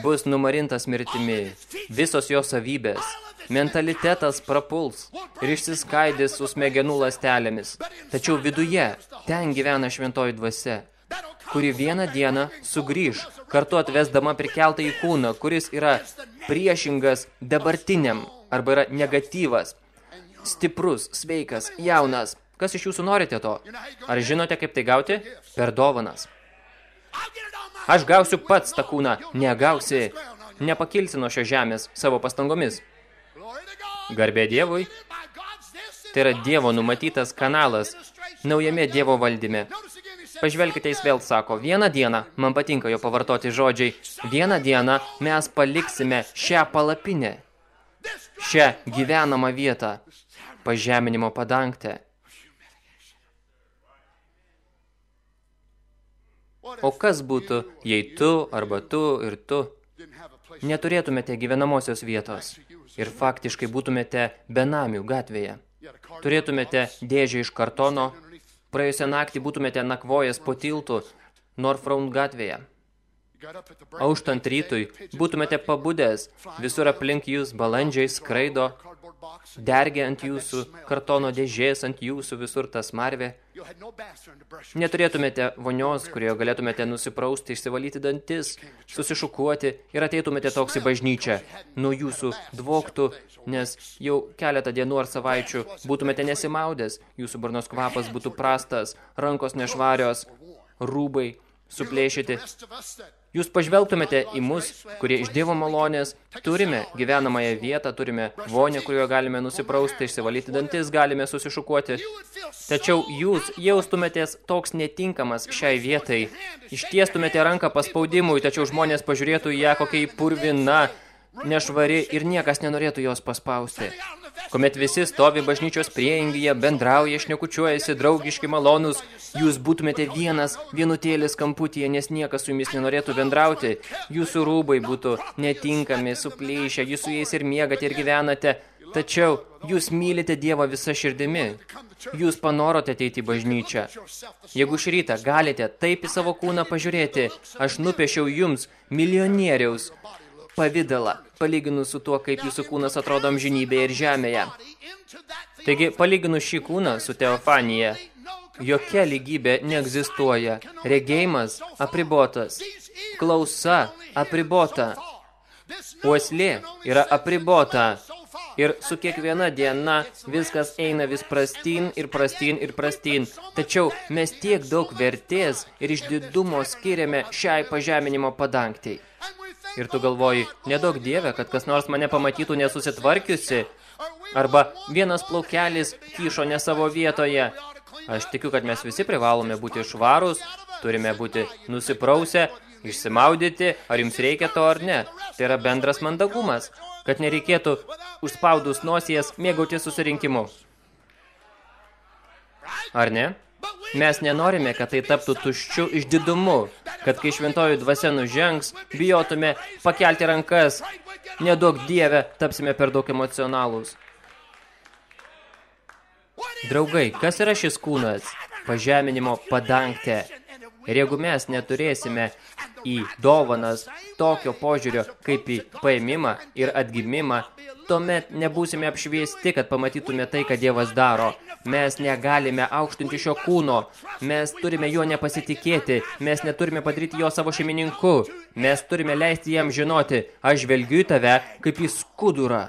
bus numarintas mirtimi. Visos jo savybės, mentalitetas prapuls ir išsiskaidys su smegenų lastelėmis. Tačiau viduje ten gyvena šventoji dvasia, kuri vieną dieną sugrįž, kartu atvesdama prikeltą į kūną, kuris yra priešingas dabartiniam arba yra negatyvas, stiprus, sveikas, jaunas. Kas iš jūsų norite to? Ar žinote, kaip tai gauti? Per dovanas. Aš gausiu pats tą kūną. Negausi. Nepakilsi nuo šios žemės savo pastangomis. Garbė Dievui. Tai yra Dievo numatytas kanalas naujame Dievo valdyme. Pažvelkite, jis vėl sako, vieną dieną, man patinka jo pavartoti žodžiai, vieną dieną mes paliksime šią palapinę, šią gyvenamą vietą pažeminimo padangtę. O kas būtų, jei tu arba tu ir tu neturėtumėte gyvenamosios vietos ir faktiškai būtumėte benamių gatvėje? Turėtumėte dėžę iš kartono, praėjusią naktį būtumėte nakvojęs po tiltų Norfraun gatvėje. Auštant rytui būtumėte pabudęs, visur aplink jūs balandžiai skraido, dergia ant jūsų, kartono dėžės ant jūsų, visur tas marvė. Neturėtumėte vonios, kurioje galėtumėte nusiprausti, išsivalyti dantis, susišukuoti ir ateitumėte toks į bažnyčią. Nuo jūsų dvoktų, nes jau keletą dienų ar savaičių būtumėte nesimaudęs, jūsų burnos kvapas būtų prastas, rankos nešvarios, rūbai suplėšyti. Jūs pažvelgtumėte į mus, kurie iš Dievo malonės turime gyvenamąją vietą, turime vonę, kurioje galime nusiprausti, išsivalyti dantis, galime susišukuoti. Tačiau jūs jaustumėtės toks netinkamas šiai vietai. Ištiestumėte ranką paspaudimui, tačiau žmonės pažiūrėtų į ją kokiai purvina, nešvari ir niekas nenorėtų jos paspausti. Komet visi stovi bažnyčios prieingyje, bendrauja, šnekučiuojasi, draugiški malonus, jūs būtumėte vienas vienutėlis kamputyje, nes niekas su jumis nenorėtų bendrauti, jūsų rūbai būtų netinkami, suplėšę, jūs su jais ir miegate ir gyvenate, tačiau jūs mylite Dievą visą širdimi. Jūs panorote ateiti į bažnyčią. Jeigu šį rytą galite taip į savo kūną pažiūrėti, aš nupiešiau jums milijonieriaus pavidalą, palyginus su tuo, kaip jūsų kūnas atrodo amžinybėje ir žemėje. Taigi, palyginus šį kūną su teofanija, jokia lygybė neegzistuoja. Regėjimas apribotas, klausa apribota, uoslė yra apribota. Ir su kiekviena diena viskas eina vis prastyn ir prastyn ir prastyn. Tačiau mes tiek daug vertės ir išdidumo skiriame šiai pažeminimo padangtiai. Ir tu galvoji, nedaug dievė, kad kas nors mane pamatytų nesusitvarkiusi, arba vienas plaukelis kyšo ne savo vietoje. Aš tikiu, kad mes visi privalome būti švarūs, turime būti nusiprausę, išsimaudyti, ar jums reikia to ar ne. Tai yra bendras mandagumas, kad nereikėtų užspaudus nosies mėgauti susirinkimu. Ar ne? Mes nenorime, kad tai taptų tuščiu išdidumu, kad kai šventoji dvasia nužengs, bijotume pakelti rankas, nedaug dievę, tapsime per daug emocionalūs. Draugai, kas yra šis kūnas? pažeminimo padangtę. Ir jeigu mes neturėsime į dovanas tokio požiūrio kaip į paėmimą ir atgimimą, tuomet nebūsime apšviesti, kad pamatytume tai, ką Dievas daro. Mes negalime aukštinti šio kūno, mes turime juo nepasitikėti, mes neturime padaryti jo savo šeimininku, mes turime leisti jam žinoti, aš žvelgiu į tave kaip į skudurą.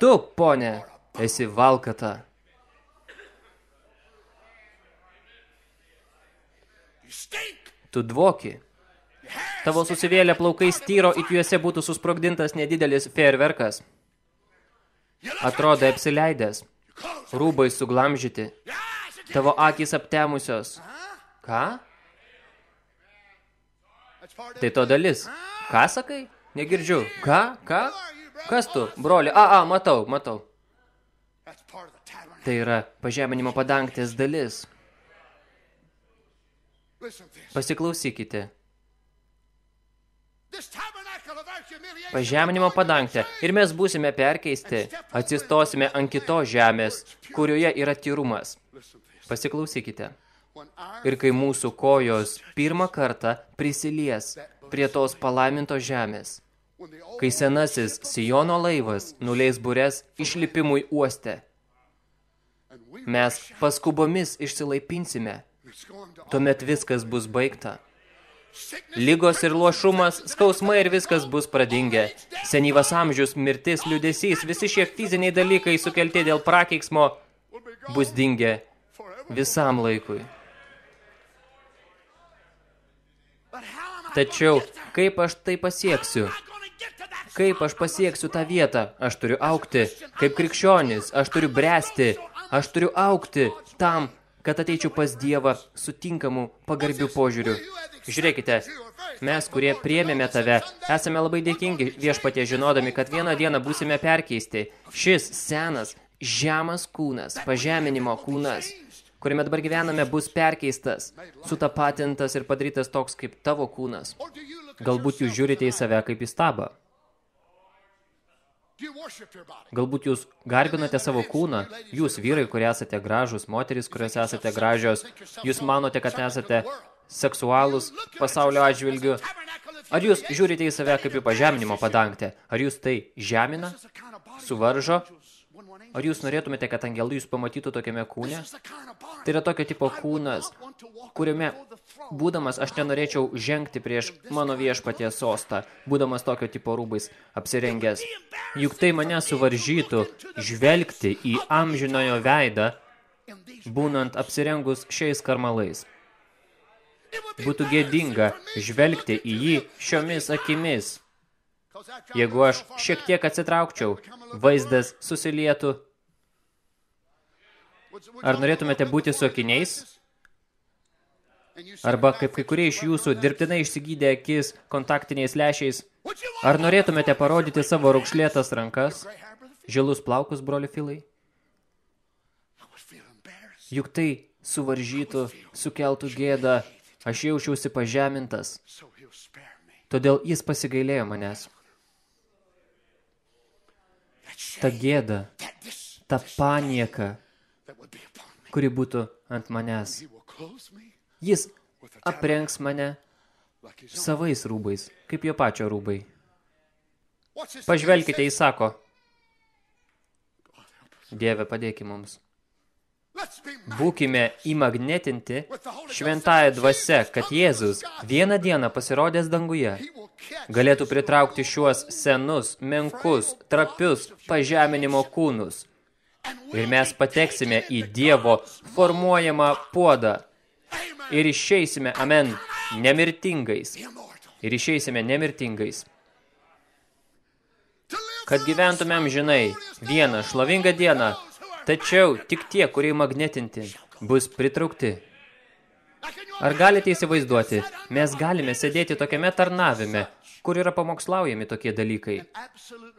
Tu, ponė, esi valkata. Tu dvoki. Tavo susivėlę plaukai styro, iki juose būtų susprogdintas nedidelis fejerverkas. Atrodo apsileidęs. Rūbai suglamžyti. Tavo akys aptemusios. Ką? Tai to dalis. Ką sakai? Negirdžiu. Ką? Ką? Kas tu, broli? A, a, matau, matau. Tai yra pažeminimo padangtės dalis. Pasiklausykite. Pažeminimo padangtę. Ir mes būsime perkeisti. Atsistosime ant kitos žemės, kurioje yra tyrumas. Pasiklausykite. Ir kai mūsų kojos pirmą kartą prisilies prie tos palaimintos žemės, kai senasis Sijono laivas nuleis bures išlipimui uoste, mes paskubomis išsilaipinsime – Tuomet viskas bus baigta. Lygos ir luošumas, skausmai ir viskas bus pradingę. Senyvas amžius, mirtis, liudesys, visi šie fiziniai dalykai sukelti dėl prakeiksmo bus dingę visam laikui. Tačiau, kaip aš tai pasieksiu? Kaip aš pasieksiu tą vietą? Aš turiu aukti. Kaip krikščionis, aš turiu bręsti. Aš turiu aukti tam, kad ateičiau pas Dievą sutinkamų pagarbių požiūrių. Žiūrėkite, mes, kurie priėmėme tave, esame labai dėkingi viešpatie žinodami, kad vieną dieną būsime perkeisti. Šis senas, žemas kūnas, pažeminimo kūnas, kuriame dabar gyvename, bus perkeistas, sutapatintas ir padarytas toks kaip tavo kūnas. Galbūt jūs žiūrite į save kaip į stabą. Galbūt jūs garbinate savo kūną, jūs vyrai, kurie esate gražus, moteris, kurios esate gražios, jūs manote, kad esate seksualus pasaulio atžvilgiu. Ar jūs žiūrite į save kaip į pažeminimo padangtę? Ar jūs tai žemina, suvaržo Ar jūs norėtumėte, kad angelai jūs pamatytų tokiame kūne? Tai yra tokio tipo kūnas, kuriame, būdamas, aš nenorėčiau žengti prieš mano viešpaties sostą, būdamas tokio tipo rūbais apsirengęs. Juk tai mane suvaržytų žvelgti į amžinojo veidą, būnant apsirengus šiais karmalais. Būtų gėdinga žvelgti į jį šiomis akimis, Jeigu aš šiek tiek atsitraukčiau, vaizdas susilietų. Ar norėtumėte būti su akiniais? Arba kaip kai kurie iš jūsų dirbtinai išsigydė akis kontaktiniais lešiais. Ar norėtumėte parodyti savo raukšlėtas rankas? Žilus plaukus, broli Filai? Juk tai suvaržytų, sukeltų gėdą, aš jaučiausi pažemintas. Todėl jis pasigailėjo manęs ta gėda, ta panieka, kuri būtų ant manęs. Jis aprengs mane savais rūbais, kaip jo pačio rūbai. Pažvelkite, jis sako, Dieve, padėki mums. Būkime įmagnetinti šventąją dvasia, kad Jėzus vieną dieną pasirodęs danguje galėtų pritraukti šiuos senus, menkus, trapius pažeminimo kūnus. Ir mes pateksime į Dievo formuojamą puodą ir išeisime, amen, nemirtingais. Ir išeisime nemirtingais. Kad gyventumėm žinai vieną šlovingą dieną, Tačiau tik tie, kurie magnetinti, bus pritraukti. Ar galite įsivaizduoti, mes galime sėdėti tokiame tarnavime, kur yra pamokslaujami tokie dalykai.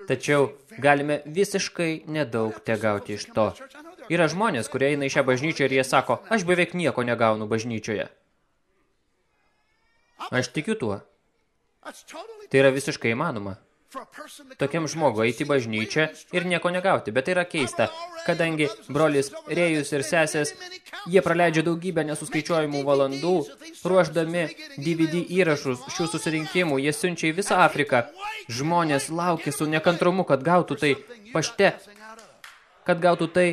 Tačiau galime visiškai nedaug te gauti iš to. Yra žmonės, kurie eina į šią bažnyčią ir jie sako, aš beveik nieko negaunu bažnyčioje. Aš tikiu tuo. Tai yra visiškai įmanoma. Tokiam žmogui eiti bažnyčią ir nieko negauti. Bet tai yra keista, kadangi brolis Rėjus ir sesės, jie praleidžia daugybę nesuskaičiuojamų valandų, ruoždami DVD įrašus šių susirinkimų, jie siunčia į visą Afriką. Žmonės laukia su nekantrumu, kad gautų tai pašte, kad gautų tai,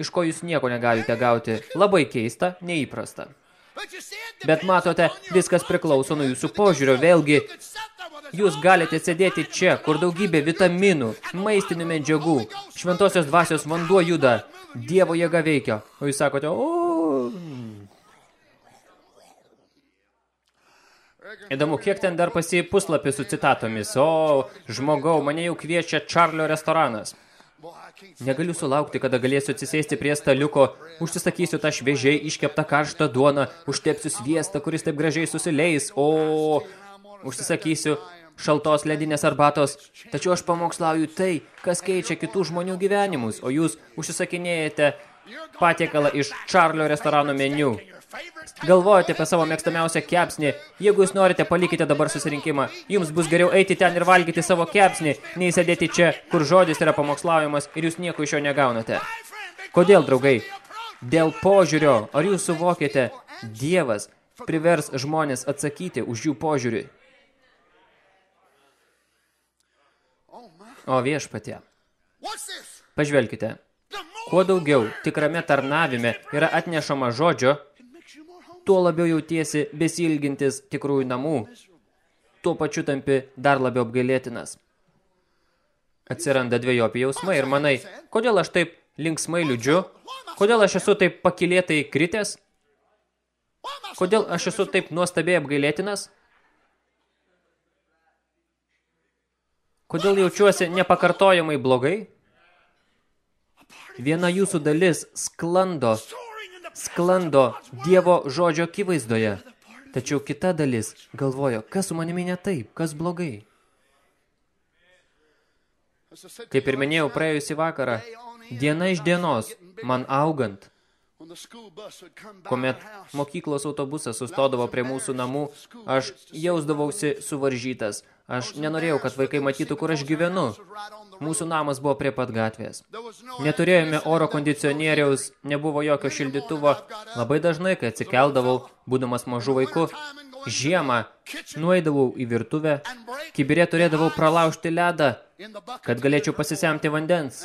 iš ko jūs nieko negalite gauti. Labai keista, neįprasta. Bet matote, viskas priklauso nuo jūsų požiūrio. Vėlgi, jūs galite sėdėti čia, kur daugybė vitaminų, maistinių medžiagų, šventosios dvasios vanduo juda, Dievo jėga veikia. O jūs sakote, o... Įdomu, kiek ten dar pasi puslapį su citatomis. O, žmogau, mane jau kviečia Čarlio restoranas. Negaliu sulaukti, kada galėsiu atsisėsti prie staliuko, užsisakysiu tą šviežiai iškeptą karštą duoną, užtepsiu sviestą, kuris taip gražiai susileis, o užsisakysiu šaltos ledinės arbatos, tačiau aš pamokslauju tai, kas keičia kitų žmonių gyvenimus, o jūs užsisakinėjate patiekalą iš Čarlio restorano meniu. Galvojate apie savo mėgstamiausią kepsnį. Jeigu jūs norite, palikite dabar susirinkimą. Jums bus geriau eiti ten ir valgyti savo kepsnį, nei sėdėti čia, kur žodis yra pamokslaujamas ir jūs nieko iš jo negaunate. Kodėl, draugai? Dėl požiūrio. Ar jūs suvokėte? Dievas privers žmonės atsakyti už jų požiūrį. O viešpatie. Pažvelkite. Kuo daugiau tikrame tarnavime yra atnešama žodžio, tuo labiau jautiesi besilgintis tikrųjų namų, tuo pačiu tampi dar labiau apgailėtinas. Atsiranda dviejopi jausmai ir manai, kodėl aš taip linksmai liūdžiu, kodėl aš esu taip pakilėtai kritęs, kodėl aš esu taip nuostabiai apgailėtinas, kodėl jaučiuosi nepakartojamai blogai, viena jūsų dalis sklando sklando Dievo žodžio akivaizdoje. Tačiau kita dalis galvojo, kas su manimi ne taip, kas blogai. Kaip ir minėjau praėjusį vakarą, diena iš dienos, man augant, kuomet mokyklos autobusas sustodavo prie mūsų namų, aš jausdavausi suvaržytas. Aš nenorėjau, kad vaikai matytų, kur aš gyvenu. Mūsų namas buvo prie pat gatvės. Neturėjome oro kondicionieriaus, nebuvo jokio šildytuvo. Labai dažnai, kai atsikeldavau, būdamas mažų vaikų, žiemą nueidavau į virtuvę, kibirė turėdavau pralaužti ledą, kad galėčiau pasisemti vandens.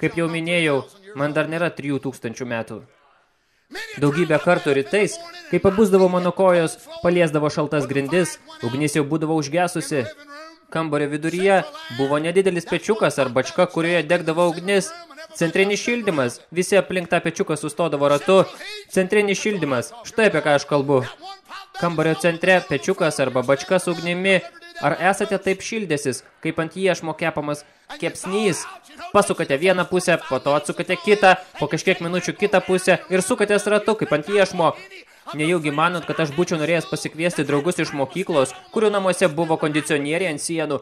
Kaip jau minėjau, man dar nėra 3000 metų. Daugybę kartų rytais, kai pabusdavo mano kojos, paliesdavo šaltas grindis, ugnis jau būdavo užgesusi, Kambario viduryje buvo nedidelis pečiukas ar bačka, kurioje degdavo ugnis. Centrinis šildymas. Visi aplink tą pečiuką sustodavo ratu. Centrinis šildymas. Štai apie ką aš kalbu. Kambario centre pečiukas arba bačka su ugnimi. Ar esate taip šildęsis, kaip ant iešmo kepamas kepsnys? Pasukate vieną pusę, po to atsukate kitą, po kažkiek minučių kitą pusę ir sukatės ratu, kaip ant iešmo. Nejaugi manot, kad aš būčiau norėjęs pasikviesti draugus iš mokyklos, kurių namuose buvo kondicionieriai ant sienų.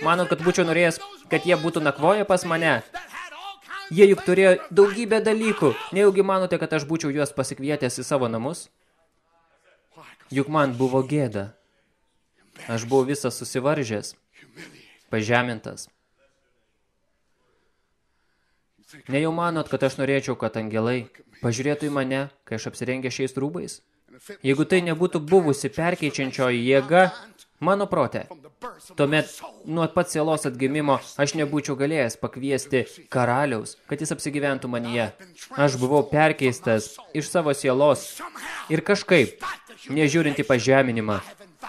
Manot, kad būčiau norėjęs, kad jie būtų nakvoję pas mane? Jie juk turėjo daugybę dalykų. Nejaugi manote, kad aš būčiau juos pasikvietęs į savo namus? Juk man buvo gėda. Aš buvau visas susivaržęs, pažemintas. Nejau manot, kad aš norėčiau, kad angelai pažiūrėtų į mane, kai aš apsirengę šiais rūbais? Jeigu tai nebūtų buvusi perkeičiančioji jėga mano prote, tuomet nuo pat sielos atgimimo aš nebūčiau galėjęs pakviesti karaliaus, kad jis apsigyventų manyje. Aš buvau perkeistas iš savo sielos ir kažkaip, nežiūrint į pažeminimą,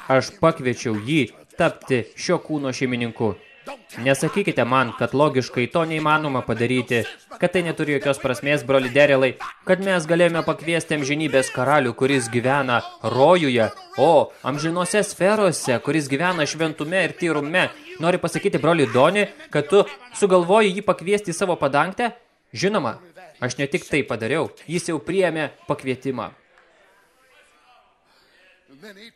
aš pakviečiau jį tapti šio kūno šeimininku. Nesakykite man, kad logiškai to neįmanoma padaryti, kad tai neturi jokios prasmės, broli Derelai, kad mes galėjome pakviesti amžinybės karalių, kuris gyvena rojuje, o amžinose sferose, kuris gyvena šventume ir tyrume. Nori pasakyti, broli Doni, kad tu sugalvoji jį pakviesti į savo padangtę? Žinoma, aš ne tik tai padariau, jis jau priėmė pakvietimą.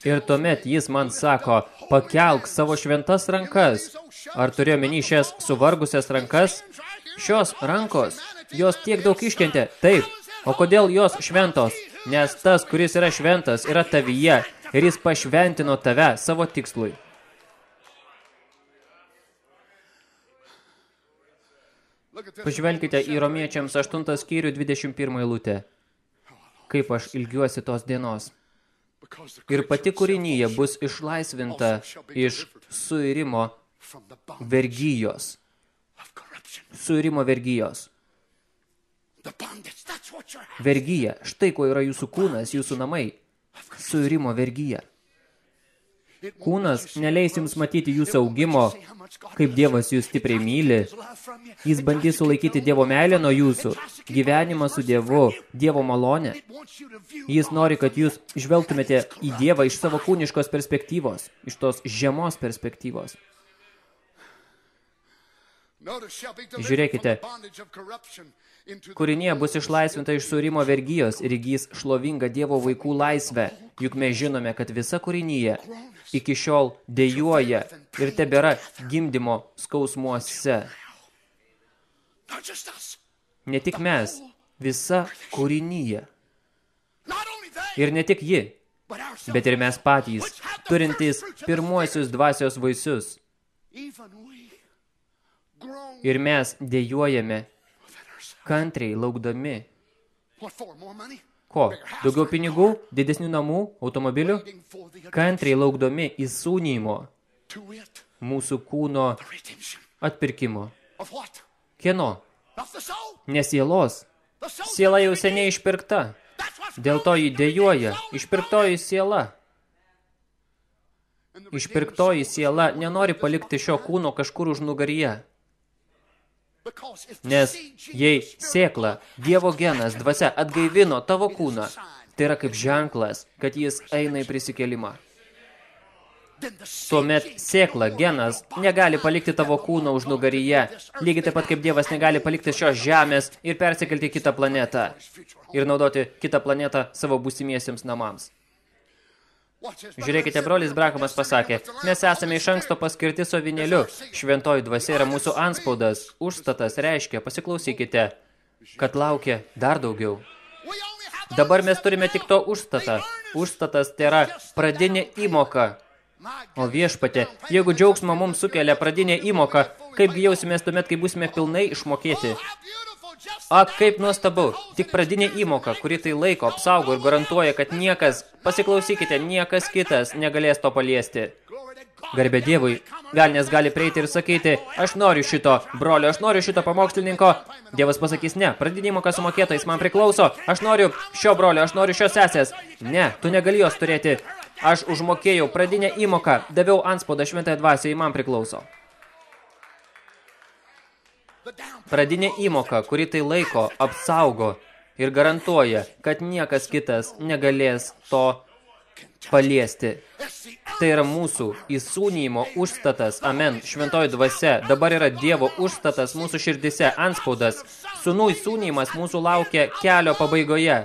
Ir tuomet jis man sako, pakelk savo šventas rankas. Ar turėjo meni šias suvargusias rankas? Šios rankos, jos tiek daug iškentė. Taip. O kodėl jos šventos? Nes tas, kuris yra šventas, yra tavyje ir jis pašventino tave savo tikslui. Pažvelkite į romiečiams 8 skyrių 21 eilutę. Kaip aš ilgiuosi tos dienos. Ir pati kūrinyje bus išlaisvinta iš suirimo vergyjos. Suirimo vergyjos. Vergyja. Štai ko yra jūsų kūnas, jūsų namai. Suirimo vergyja. Kūnas neleis jums matyti jūsų augimo, kaip Dievas jūs stipriai myli. Jis bandys sulaikyti Dievo meilę nuo jūsų, gyvenimą su Dievu, Dievo malonę. Jis nori, kad jūs žvelgtumėte į Dievą iš savo kūniškos perspektyvos, iš tos žemos perspektyvos. Žiūrėkite, Kūrinė bus išlaisvinta iš surimo vergyjos ir įgys šlovingą Dievo vaikų laisvę, juk mes žinome, kad visa kūrinyje iki šiol dėjuoja ir tebėra gimdymo skausmuose. Ne tik mes, visa kūrinyje. Ir ne tik ji, bet ir mes patys, turintys pirmuosius dvasios vaisius. Ir mes dėjuojame kantriai laukdami. Ko? Daugiau pinigų, didesnių namų, automobilių? Kantriai laukdami įsūnymo mūsų kūno atpirkimo. Kieno? Ne sielos. Siela jau seniai išpirkta. Dėl to jį dėjuoja. Išpirktoji siela. Išpirktoji siela nenori palikti šio kūno kažkur už nugaryje. Nes jei sėkla, Dievo genas, dvasia atgaivino tavo kūną, tai yra kaip ženklas, kad jis eina į prisikelimą. Tuomet sėkla, genas, negali palikti tavo kūno už nugaryje, lygiai taip pat kaip Dievas negali palikti šios žemės ir persikelti kitą planetą. Ir naudoti kitą planetą savo būsimiesiems namams. Žiūrėkite, brolis Brakamas pasakė, mes esame iš anksto paskirti sovinėliu. Šventoji dvasia yra mūsų anspaudas. Užstatas reiškia, pasiklausykite, kad laukia dar daugiau. Dabar mes turime tik to užstatą. Užstatas tai yra pradinė įmoka. O viešpatė, jeigu džiaugsmą mums sukelia pradinė įmoka, kaipgi jausimės tuomet, kai būsime pilnai išmokėti? Ak, kaip nuostabu, tik pradinė įmoka, kuri tai laiko, apsaugo ir garantuoja, kad niekas, pasiklausykite, niekas kitas negalės to paliesti. Garbė Dievui, velnės gali prieiti ir sakyti, aš noriu šito, brolio, aš noriu šito pamokslininko. Dievas pasakys, ne, pradinė įmoka sumokėta, jis man priklauso, aš noriu šio brolio, aš noriu šios sesės. Ne, tu negali jos turėti. Aš užmokėjau pradinę įmoką, daviau anspaudą šventąją dvasią, jį man priklauso. Pradinė įmoka, kuri tai laiko, apsaugo ir garantuoja, kad niekas kitas negalės to paliesti. Tai yra mūsų įsūnymo užstatas, amen, šventoji dvasia, dabar yra Dievo užstatas mūsų širdise, anspaudas. Sūnų įsūnymas mūsų laukia kelio pabaigoje.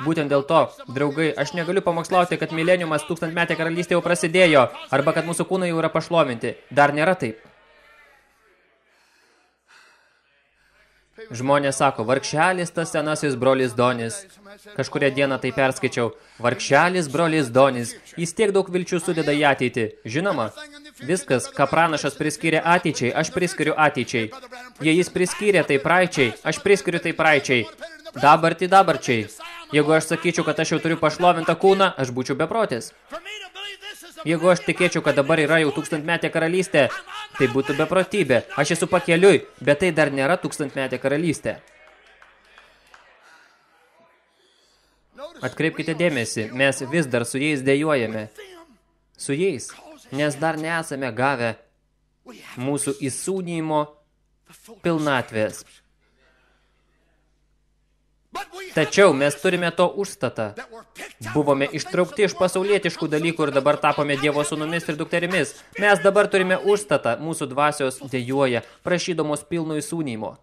Būtent dėl to, draugai, aš negaliu pamokslauti, kad mileniumas tūkstantmetė karalystė jau prasidėjo, arba kad mūsų kūnai jau yra pašlovinti. Dar nėra taip. Žmonės sako, vargšelis tas senasis brolis Donis. Kažkuria dieną tai perskaičiau. Vargšelis brolis Donis. Jis tiek daug vilčių sudeda į ateitį. Žinoma, viskas, ką pranašas priskyrė ateičiai, aš priskiriu ateičiai. Jei jis priskyrė tai praeičiai, aš priskiriu tai praeičiai. Dabartį dabarčiai. Jeigu aš sakyčiau, kad aš jau turiu pašlovintą kūną, aš būčiau beprotis. Jeigu aš tikėčiau, kad dabar yra jau tūkstantmetė karalystė, tai būtų beprotybė. Aš esu pakeliui, bet tai dar nėra tūkstantmetė karalystė. Atkreipkite dėmesį, mes vis dar su jais dėjuojame. Su jais, nes dar nesame gavę mūsų įsūnymo pilnatvės. Tačiau mes turime to užstatą. Buvome ištraukti iš pasaulietiškų dalykų ir dabar tapome Dievo sūnumis ir dukterimis. Mes dabar turime užstatą, mūsų dvasios dėjuoja, prašydamos pilno įsūnymo.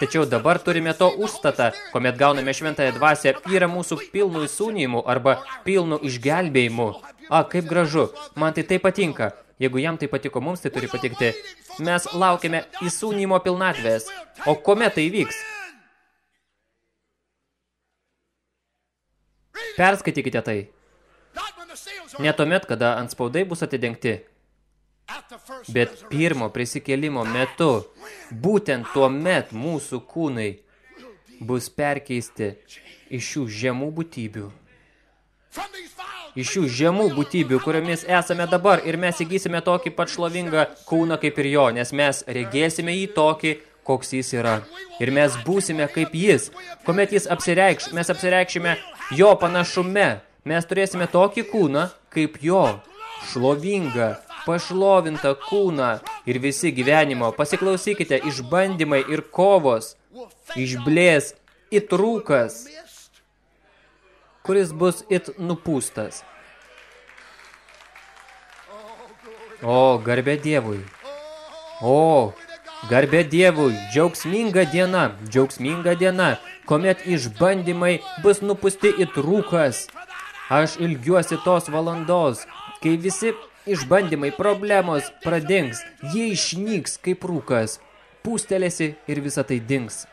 Tačiau dabar turime to užstatą, kuomet gauname šventąją dvasę, yra mūsų pilnų įsūnymų arba pilnų išgelbėjimų. A, kaip gražu, man tai tai patinka. Jeigu jam tai patiko, mums tai turi patikti. Mes laukiame įsūnymo pilnatvės. O kuomet tai vyks? Perskaitykite tai. Ne tuomet, kada ant spaudai bus atidengti. Bet pirmo prisikėlimo metu, būtent tuo met mūsų kūnai bus perkeisti iš šių žemų būtybių. Iš šių žemų būtybių, kuriomis esame dabar ir mes įgysime tokį pat šlovingą kūną kaip ir jo, nes mes regėsime jį tokį, koks jis yra. Ir mes būsime kaip jis. Komet jis apsireikš, mes apsireikšime jo panašume. Mes turėsime tokį kūną kaip jo. Šlovingą, pašlovintą kūną. Ir visi gyvenimo, pasiklausykite, išbandymai ir kovos. Išblės it rūkas, kuris bus it nupūstas. O, garbė Dievui. O, Garbė Dievui, džiaugsminga diena, džiaugsminga diena, kuomet išbandymai bus nupusti į trūkas. Aš ilgiuosi tos valandos, kai visi išbandymai, problemos pradings, jie išnyks kaip rūkas, pūstelėsi ir visa tai dings.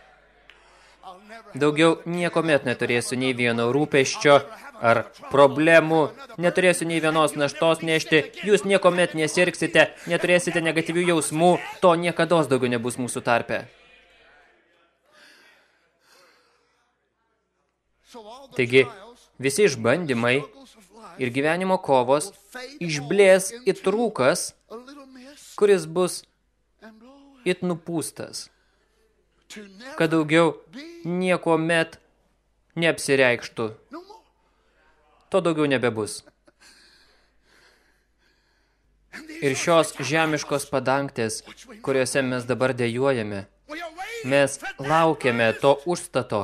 Daugiau niekomet neturėsiu nei vieno rūpeščio ar problemų, neturėsiu nei vienos naštos nešti, jūs niekomet nesirksite, neturėsite negatyvių jausmų, to niekados daugiau nebus mūsų tarpe. Taigi, visi išbandymai ir gyvenimo kovos išblės it rūkas, kuris bus it nupūstas kad daugiau nieko met neapsireikštų. To daugiau nebebus. Ir šios žemiškos padangtės, kuriuose mes dabar dėjuojame, mes laukiame to užstato,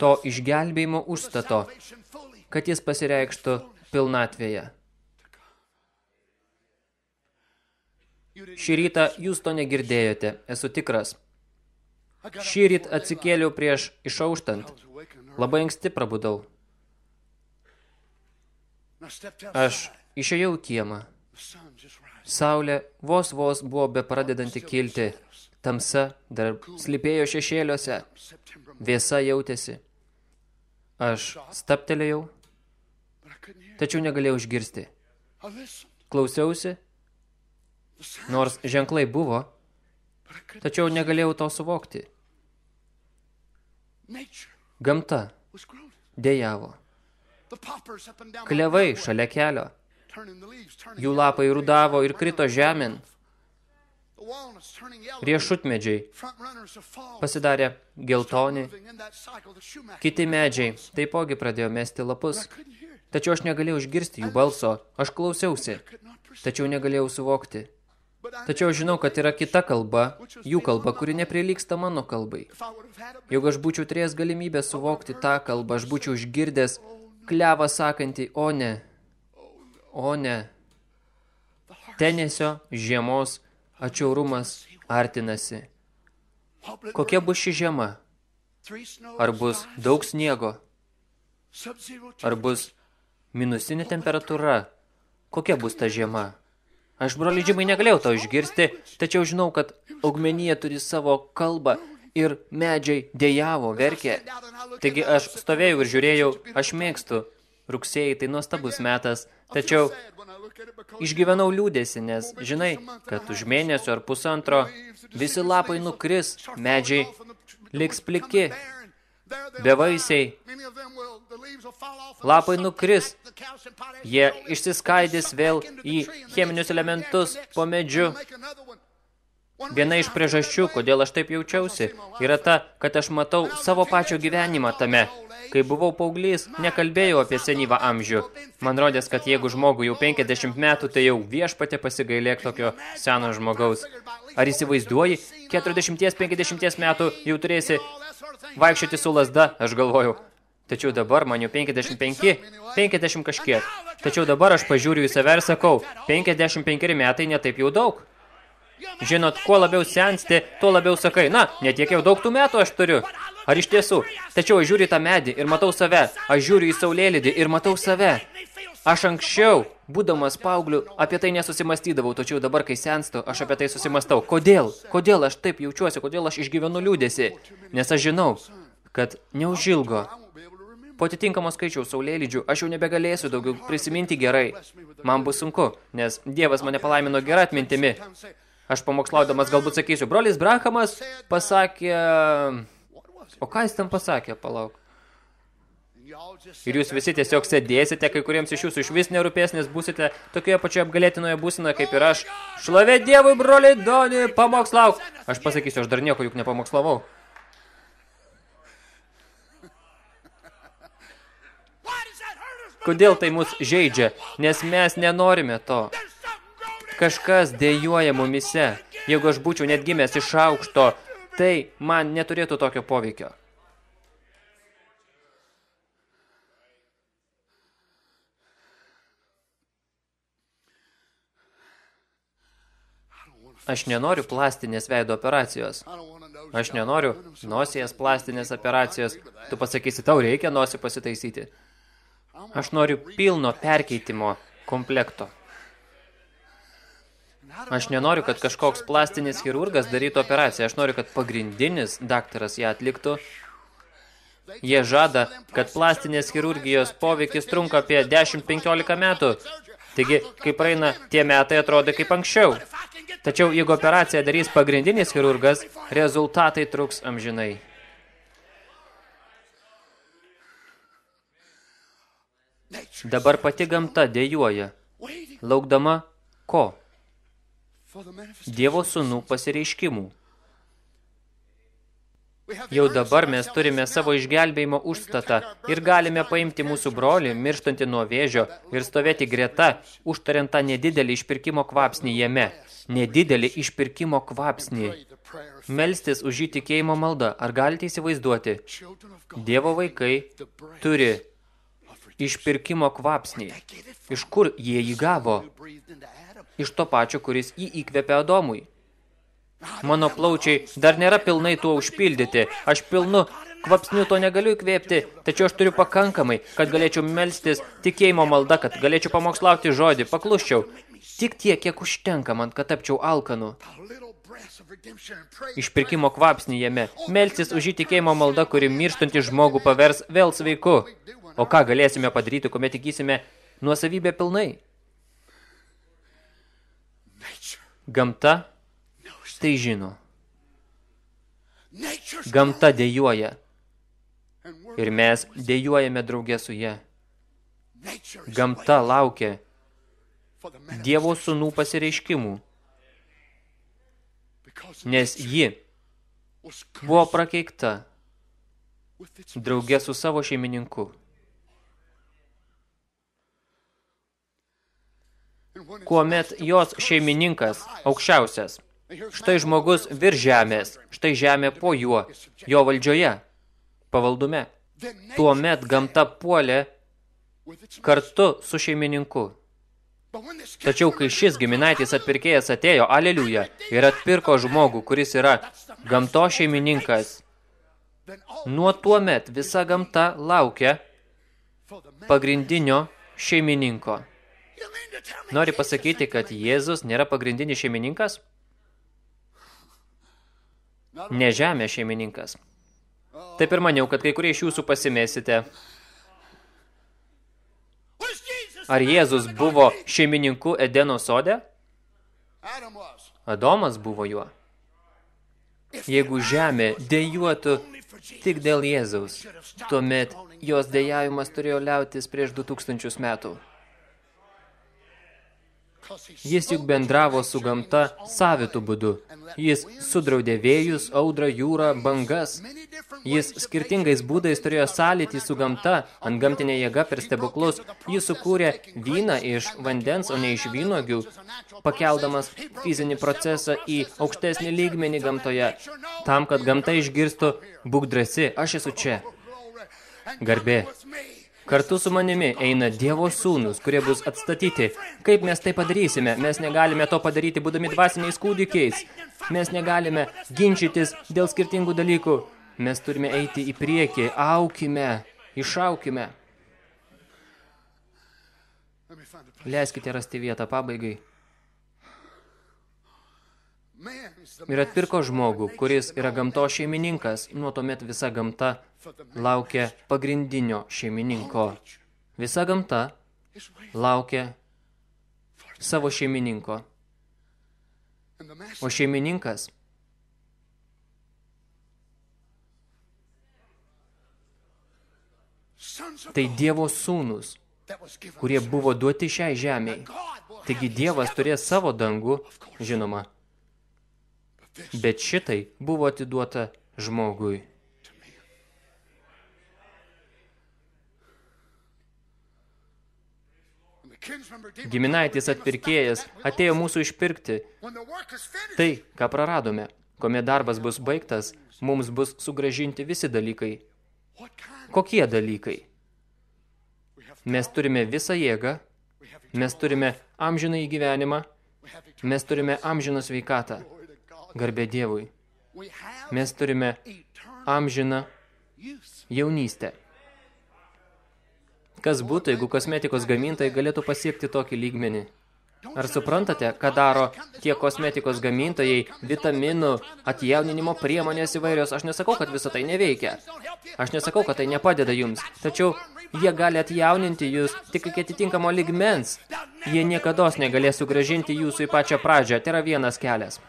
to išgelbėjimo užstato, kad jis pasireikštų pilnatvėje. Šį rytą jūs to negirdėjote, esu tikras – Šį ryt atsikėliau prieš išauštant. Labai anksti prabudau. Aš išėjau kiemą. Saulė vos vos buvo be pradedanti kilti. Tamsa dar slipėjo šešėliuose. Vėsa jautėsi. Aš staptelėjau, tačiau negalėjau išgirsti. Klausiausi, nors ženklai buvo, tačiau negalėjau to suvokti. Gamta dėjavo. Klevai šalia kelio. Jų lapai rudavo ir krito žemėn. Riešutmedžiai pasidarė geltoni. Kiti medžiai taipogi pradėjo mesti lapus. Tačiau aš negalėjau išgirsti jų balso. Aš klausiausi, tačiau negalėjau suvokti. Tačiau žinau, kad yra kita kalba, jų kalba, kuri neprilyksta mano kalbai. Jeigu aš būčiau turėjęs galimybę suvokti tą kalbą, aš būčiau išgirdęs klevą sakantį, o ne, o ne. Tenesio žiemos atšiaurumas artinasi. Kokia bus ši žiema? Ar bus daug sniego? Ar bus minusinė temperatūra? Kokia bus ta žiema? Aš, broli Džimai, negalėjau to išgirsti, tačiau žinau, kad augmenija turi savo kalbą ir medžiai dėjavo, verkė. Taigi aš stovėjau ir žiūrėjau, aš mėgstu. Rugsėjai tai nuostabus metas, tačiau išgyvenau liūdėsi, nes žinai, kad už mėnesio ar pusantro visi lapai nukris, medžiai liks pliki, bevaisiai, lapai nukris, jie išsiskaidys vėl į cheminius elementus po medžiu. Viena iš priežasčių, kodėl aš taip jaučiausi, yra ta, kad aš matau savo pačio gyvenimą tame. Kai buvau paauglys, nekalbėjau apie senyvą amžių. Man rodės, kad jeigu žmogų jau 50 metų, tai jau viešpatė pasigailėk tokio seno žmogaus. Ar įsivaizduoji, 40-50 metų jau turėsi vaikščioti su lasda, aš galvojau. Tačiau dabar man jau 55, 50 kažkiek. Tačiau dabar aš pažiūriu į save ir sakau, 55 metai netaip jau daug. Žinot, kuo labiau sensti, tuo labiau sakai, na, netiek jau daug tų metų aš turiu. Ar iš tiesų? Tačiau aš žiūriu tą medį ir matau save. Aš žiūriu į saulėlydį ir matau save. Aš anksčiau, būdamas paaugliu, apie tai nesusimastydavau, tačiau dabar, kai senstu, aš apie tai susimastau. Kodėl? Kodėl aš taip jaučiuosi? Kodėl aš išgyvenu liūdėsi? Nes aš žinau, kad neužilgo Po atitinkamo skaičiaus saulėlydžių aš jau nebegalėsiu daugiau prisiminti gerai. Man bus sunku, nes Dievas mane palaimino gerą atmintimi. Aš pamokslaudamas galbūt sakysiu, brolis Brahamas pasakė... O ką jis ten pasakė, palauk? Ir jūs visi tiesiog sėdėsite, kai kuriems iš jūsų iš vis nerūpės, nes būsite tokioje pačioje apgalėtinoje būsinoje kaip ir aš. Šlovė Dievui, broliai Doni, pamokslauk. Aš pasakysiu, aš dar nieko juk nepamokslavau. Kodėl tai mus žaidžia? Nes mes nenorime to. Kažkas dėjuoja mumise. Jeigu aš būčiau net gimęs iš aukšto, tai man neturėtų tokio poveikio. Aš nenoriu plastinės veido operacijos. Aš nenoriu nosies plastinės operacijos. Tu pasakysi, tau reikia nosį pasitaisyti. Aš noriu pilno perkeitimo komplekto. Aš nenoriu, kad kažkoks plastinis chirurgas darytų operaciją. Aš noriu, kad pagrindinis daktaras ją atliktų. Jie žada, kad plastinės chirurgijos poveikis trunka apie 10-15 metų. Taigi, kai praeina tie metai, atrodo kaip anksčiau. Tačiau, jeigu operaciją darys pagrindinis chirurgas, rezultatai truks amžinai. Dabar pati gamta dėjuoja, laukdama ko? Dievo sūnų pasireiškimų. Jau dabar mes turime savo išgelbėjimo užstatą ir galime paimti mūsų brolį, mirštantį nuo vėžio, ir stovėti greta, užtariant tą nedidelį išpirkimo kvapsnį jame. Nedidelį išpirkimo kvapsnį. Melstis už jį tikėjimo maldą. Ar galite įsivaizduoti? Dievo vaikai turi išpirkimo kvapsnį. Iš kur jie jį gavo? Iš to pačio, kuris jį įkvėpė Adomui. Mano plaučiai dar nėra pilnai tuo užpildyti. Aš pilnu kvapsniu to negaliu įkvėpti, tačiau aš turiu pakankamai, kad galėčiau melstis tikėjimo malda, kad galėčiau pamokslauti žodį, pakluščiau. Tik tiek, kiek užtenka man, kad tapčiau alkanu. Išpirkimo kvapsnį jame. Melstis už jį tikėjimo malda, kuri mirštantį žmogų pavers vėl sveiku. O ką galėsime padaryti, kuomet įgysime nuosavybę pilnai? Gamta tai žino. Gamta dėjuoja. Ir mes dėjuojame draugė su ją. Gamta laukia Dievo sūnų pasireiškimų, nes ji buvo prakeikta draugė su savo šeimininku. Kuomet jos šeimininkas aukščiausias. Štai žmogus virš žemės, štai žemė po juo, jo valdžioje, pavaldume. Tuomet gamta puolė kartu su šeimininku. Tačiau, kai šis giminaitis atpirkėjas atėjo, aleliuja, ir atpirko žmogų, kuris yra gamto šeimininkas, nuo tuomet visa gamta laukia pagrindinio šeimininko. Nori pasakyti, kad Jėzus nėra pagrindinis šeimininkas? Ne žemė šeimininkas. Taip ir maniau, kad kai kurie iš jūsų pasimėsite. Ar Jėzus buvo šeimininku Edeno sode? Adomas buvo juo. Jeigu žemė dėjuotų tik dėl Jėzaus, tuomet jos dėjavimas turėjo liautis prieš 2000 metų. Jis juk bendravo su gamta savitų būdu. Jis sudraudė vėjus, audrą, jūrą, bangas. Jis skirtingais būdais turėjo sąlytį su gamta, ant gamtinė jėga per stebuklus. Jis sukūrė vyną iš vandens, o ne iš vynogių, pakeldamas fizinį procesą į aukštesnį lygmenį gamtoje. Tam, kad gamta išgirstų, būk drąsi, aš esu čia. Garbė. Kartu su manimi eina Dievo sūnus, kurie bus atstatyti. Kaip mes tai padarysime? Mes negalime to padaryti, būdami dvasiniais kūdikiais. Mes negalime ginčytis dėl skirtingų dalykų. Mes turime eiti į priekį, aukime, išaukime. Leiskite rasti vietą pabaigai. Ir atpirko žmogų, kuris yra gamto šeimininkas, nuo tuomet visa gamta laukia pagrindinio šeimininko. Visa gamta laukia savo šeimininko. O šeimininkas tai Dievo sūnus, kurie buvo duoti šiai žemiai. Taigi Dievas turės savo dangų, žinoma, bet šitai buvo atiduota žmogui. Giminaitis atpirkėjas atėjo mūsų išpirkti. Tai, ką praradome, kuomet darbas bus baigtas, mums bus sugražinti visi dalykai. Kokie dalykai? Mes turime visą jėgą, mes turime amžiną įgyvenimą, mes turime amžiną sveikatą, garbė Dievui. Mes turime amžiną jaunystę. Kas būtų, jeigu kosmetikos gamintojai galėtų pasiekti tokį lygmenį? Ar suprantate, ką daro tie kosmetikos gamintojai, vitaminų, atjauninimo priemonės įvairios? Aš nesakau, kad visą tai neveikia. Aš nesakau, kad tai nepadeda jums. Tačiau jie gali atjauninti jūs tik iki atitinkamo ligmens. Jie niekados negalės sugražinti jūsų į pačią pradžią. Tai yra vienas kelias.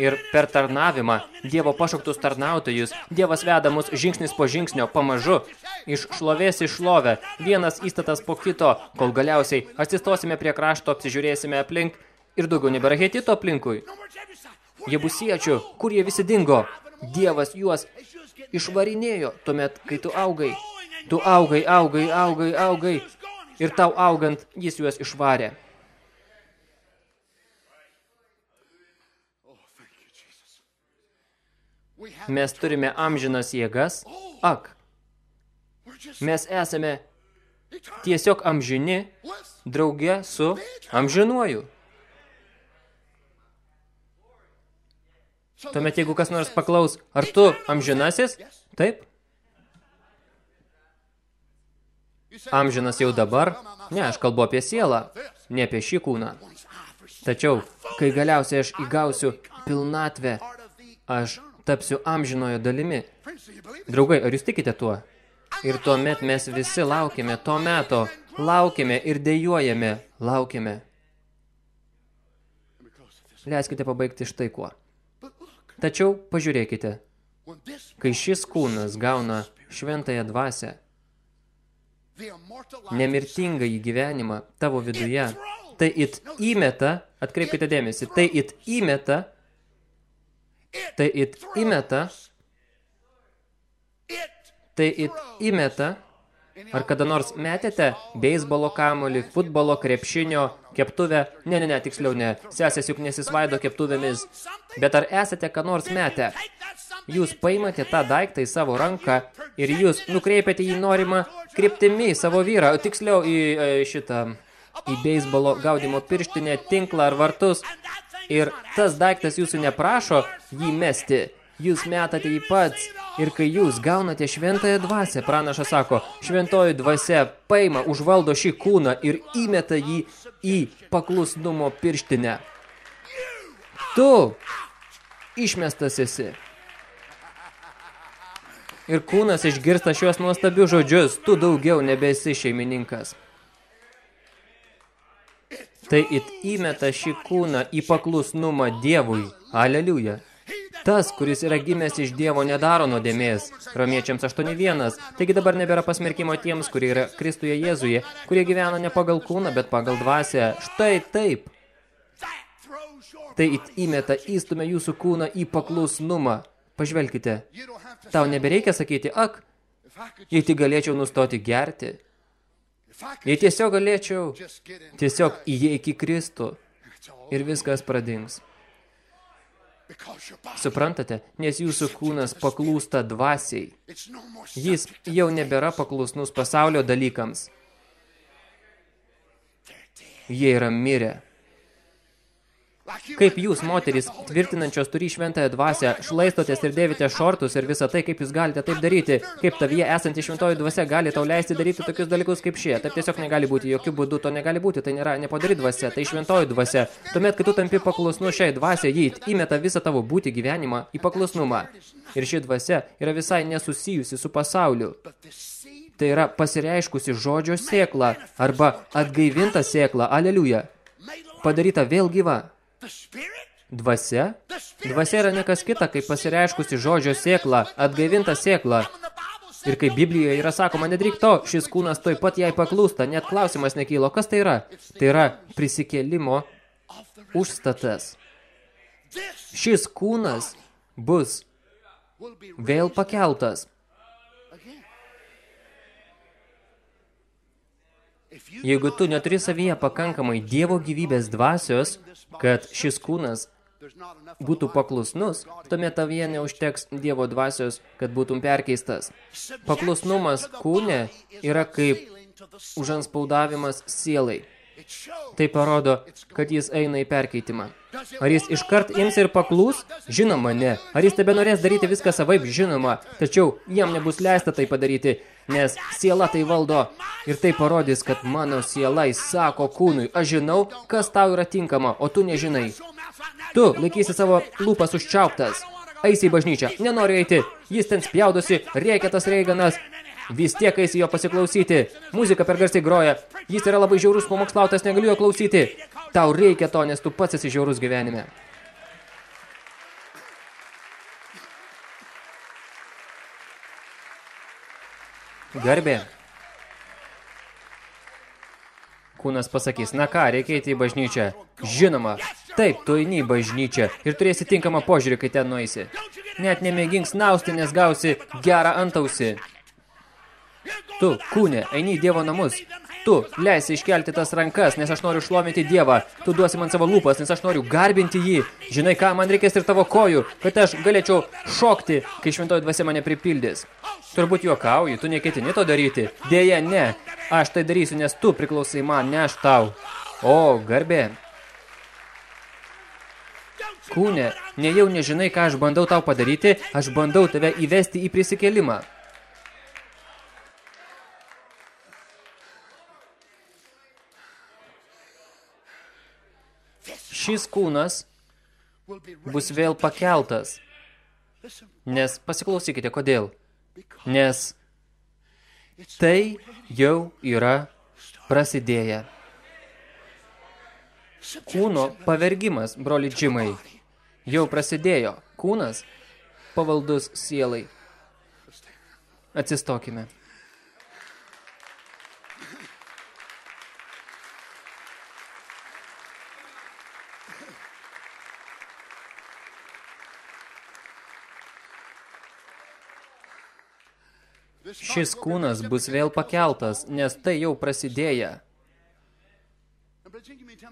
Ir per tarnavimą, Dievo pašauktus tarnautojus, Dievas veda mus žingsnis po žingsnio, pamažu, iš šlovės į šlovę, vienas įstatas po kito, kol galiausiai atsistosime prie krašto, apsižiūrėsime aplink ir daugiau nebėra hetito aplinkui. Jebusiečių, kur jie visi dingo? Dievas juos išvarinėjo tuomet, kai tu augai. Tu augai, augai, augai, augai. Ir tau augant, jis juos išvarė. Mes turime amžinas jėgas. Ak, mes esame tiesiog amžini drauge su amžinuoju. Tuomet, jeigu kas nors paklaus, ar tu amžinasis? Taip. Amžinas jau dabar? Ne, aš kalbu apie sielą, ne apie šį kūną. Tačiau, kai galiausiai aš įgausiu pilnatvę, aš tapsiu amžinojo dalimi. Draugai, ar jūs tikite tuo? Ir tuomet mes visi laukime to meto, laukime ir dėjuojame, laukime. Leiskite pabaigti štai kuo. Tačiau pažiūrėkite, kai šis kūnas gauna šventąją dvasę, nemirtingą į gyvenimą tavo viduje, tai it įmeta, atkreipkite dėmesį, tai it įmeta Tai it įmeta, tai it įmeta, ar kada nors metėte beisbolo kamolį, futbolo, krepšinio, keptuvę? Ne, ne, ne, tiksliau ne, sesės juk nesisvaido keptuvėmis. Bet ar esate ką nors metę? Jūs paimate tą daiktą į savo ranką ir jūs nukreipiate jį norimą kryptimi į savo vyrą, tiksliau į e, šitą, į beisbolo gaudimo pirštinę, tinklą ar vartus ir tas daiktas jūsų neprašo jį mesti, jūs metate jį pats. Ir kai jūs gaunate šventąją dvasę, pranašas sako, šventoji dvasia paima, užvaldo šį kūną ir įmeta jį į paklusnumo pirštinę. Tu išmestas esi. Ir kūnas išgirsta šios nuostabius žodžius, tu daugiau nebesi šeimininkas. Tai it įmeta šį kūną į paklusnumą Dievui. Aleliuja. Tas, kuris yra gimęs iš Dievo, nedaro nuodėmės. Romiečiams 8.1. Taigi dabar nebėra pasmerkimo tiems, kurie yra Kristuje Jėzuje, kurie gyvena ne pagal kūną, bet pagal dvasę. Štai taip. Tai it įmeta įstumia jūsų kūną į paklusnumą. Pažvelkite. Tau nebereikia sakyti, ak, jei tik galėčiau nustoti gerti, Jei tiesiog galėčiau tiesiog įeik į Kristų ir viskas pradings. Suprantate, nes jūsų kūnas paklūsta dvasiai. Jis jau nebėra paklusnus pasaulio dalykams. Jie yra mirę. Kaip jūs, moterys, tvirtinančios turi šventąją dvasę, šlaistotės ir dėvite šortus ir visą tai, kaip jūs galite taip daryti, kaip tavyje esanti šventoji dvasia gali tau leisti daryti tokius dalykus kaip šie. Taip tiesiog negali būti, jokių būdų to negali būti, tai nėra nepadari dvasia, tai šventoji dvasia. Tuomet, kai tu tampi paklusnu šiai dvasia, jį įmeta visą tavo būti gyvenimą į paklusnumą. Ir ši dvasia yra visai nesusijusi su pasauliu. Tai yra pasireiškusi žodžio sėkla arba atgaivinta sėkla, aleliuja, padaryta vėl gyva. Dvasia? Dvasia yra nekas kita, kaip pasireiškusi žodžio sėkla, atgaivinta sėkla. Ir kaip Biblijoje yra sakoma, nedryk to, šis kūnas toj pat jai paklūsta, net klausimas nekylo, kas tai yra? Tai yra prisikėlimo užstatas. Šis kūnas bus vėl pakeltas. Jeigu tu neturi savyje pakankamai Dievo gyvybės dvasios, kad šis kūnas būtų paklusnus, tuomet tavyje neužteks Dievo dvasios, kad būtum perkeistas. Paklusnumas kūne yra kaip užanspaudavimas sielai. Tai parodo, kad jis eina į perkeitimą. Ar jis iškart ims ir paklūs? Žinoma, ne. Ar jis tebe norės daryti viską savaip? Žinoma. Tačiau jam nebus leista tai padaryti, nes siela tai valdo. Ir tai parodys, kad mano siela įsako kūnui, aš žinau, kas tau yra tinkama, o tu nežinai. Tu laikysi savo lūpas užčiauptas. Eisi į bažnyčią. Nenoriu eiti. Jis ten spjaudosi, rėkia tas reiganas. Vis tiek eisi jo pasiklausyti. Muzika per garsiai groja. Jis yra labai žiaurus pamokslautas, negaliu jo klausyti. Tau reikia to, nes tu pats esi žiaurus gyvenime. Garbė. Kūnas pasakys, na ką, reikia eiti į bažnyčią. Žinoma, taip, tu eini į bažnyčią ir turėsi tinkamą požiūrį, kai ten nueisi. Net nemėgink snausti, nes gausi gerą antausi. Tu, kūne, eini į Dievo namus. Tu leisi iškelti tas rankas, nes aš noriu šlovinti Dievą. Tu duosi man savo lūpas, nes aš noriu garbinti jį. Žinai ką, man reikės ir tavo kojų, kad aš galėčiau šokti, kai šventoji dvasia mane pripildys. Turbūt juokauji, tu neketini to daryti. Dėja, ne. Aš tai darysiu, nes tu priklausai man, ne aš tau. O, garbė. Kūne, nejau nežinai, ką aš bandau tau padaryti, aš bandau tave įvesti į prisikėlimą. Šis kūnas bus vėl pakeltas. Nes pasiklausykite, kodėl. Nes tai jau yra prasidėję. Kūno pavergimas, broli džimai, jau prasidėjo. Kūnas pavaldus sielai. Atsistokime. Šis kūnas bus vėl pakeltas, nes tai jau prasidėję.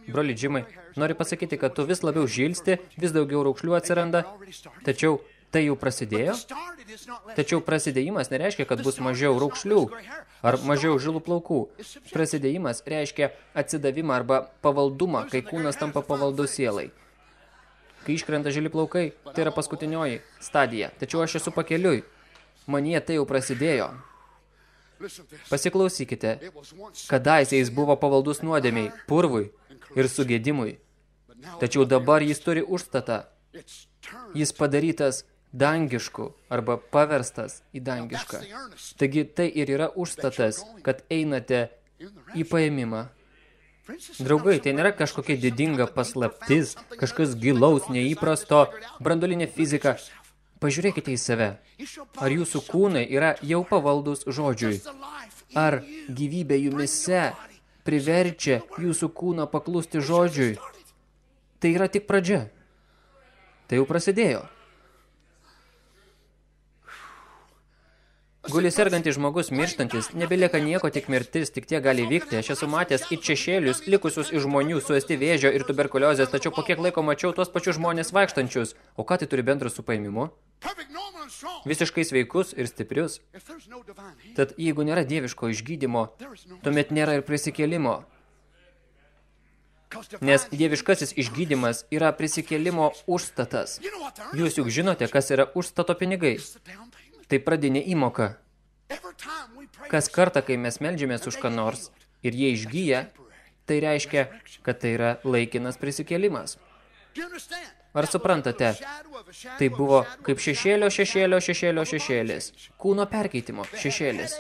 Broli Džimai, noriu pasakyti, kad tu vis labiau žilsti, vis daugiau raukšlių atsiranda, tačiau tai jau prasidėjo? Tačiau prasidėjimas nereiškia, kad bus mažiau raukšlių ar mažiau žilų plaukų. Prasidėjimas reiškia atsidavimą arba pavaldumą, kai kūnas tampa pavaldus sielai. Kai iškrenta žili plaukai, tai yra paskutinioji stadija. Tačiau aš esu pakeliui. Manie tai jau prasidėjo. Pasiklausykite, kadaise jis buvo pavaldus nuodėmiai, purvui ir sugėdimui. Tačiau dabar jis turi užstatą. Jis padarytas dangišku arba paverstas į dangišką. Taigi tai ir yra užstatas, kad einate į paėmimą. Draugai, tai nėra kažkokia didinga paslaptis, kažkas gilaus, neįprasto, brandolinė fizika. Pažiūrėkite į save. Ar jūsų kūnai yra jau pavaldus žodžiui? Ar gyvybė jumise priverčia jūsų kūną paklusti žodžiui? Tai yra tik pradžia. Tai jau prasidėjo. Guli sergantis žmogus mirštantis, nebelieka nieko, tik mirtis, tik tie gali vykti. Aš esu matęs į šešėlius, likusius iš žmonių suesti vėžio ir tuberkuliozės, tačiau po kiek laiko mačiau tuos pačius žmonės vaikštančius. O ką tai turi bendro su paimimu? Visiškai sveikus ir stiprius. Tad jeigu nėra dieviško išgydymo, tuomet nėra ir prisikėlimo. Nes dieviškasis išgydymas yra prisikėlimo užstatas. Jūs juk žinote, kas yra užstato pinigai. Tai pradinė įmoka. Kas kartą, kai mes melžiamės už ką nors ir jie išgyja, tai reiškia, kad tai yra laikinas prisikėlimas. Ar suprantate? Tai buvo kaip šešėlio, šešėlio, šešėlio, šešėlis. Kūno perkeitimo šešėlis.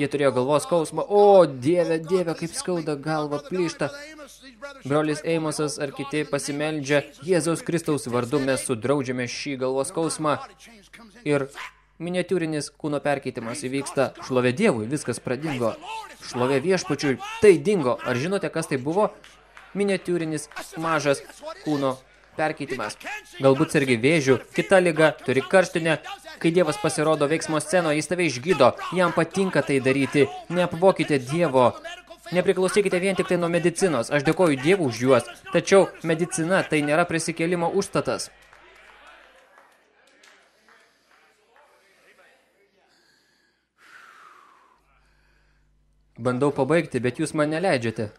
Jie turėjo galvos skausmą. O, dieve, dieve, kaip skauda galva plyšta. Brolis Eimosas ar kiti pasimeldžia. Jėzaus Kristaus vardu mes sudraudžiame šį galvos skausmą. Ir miniatiūrinis kūno perkeitimas įvyksta. Šlovė Dievui, viskas pradingo. Šlovė viešpačiui, tai dingo. Ar žinote, kas tai buvo? Miniatiūrinis mažas kūno perkeitimas. Galbūt sergi vėžių, kita lyga, turi karštinę. Kai Dievas pasirodo veiksmo scenoje, jis tave išgydo, jam patinka tai daryti. Neapvokite Dievo. Nepriklausykite vien tik tai nuo medicinos. Aš dėkoju Dievų už juos. Tačiau medicina tai nėra prisikėlimo užstatas. Bandau pabaigti, bet jūs man neleidžiate.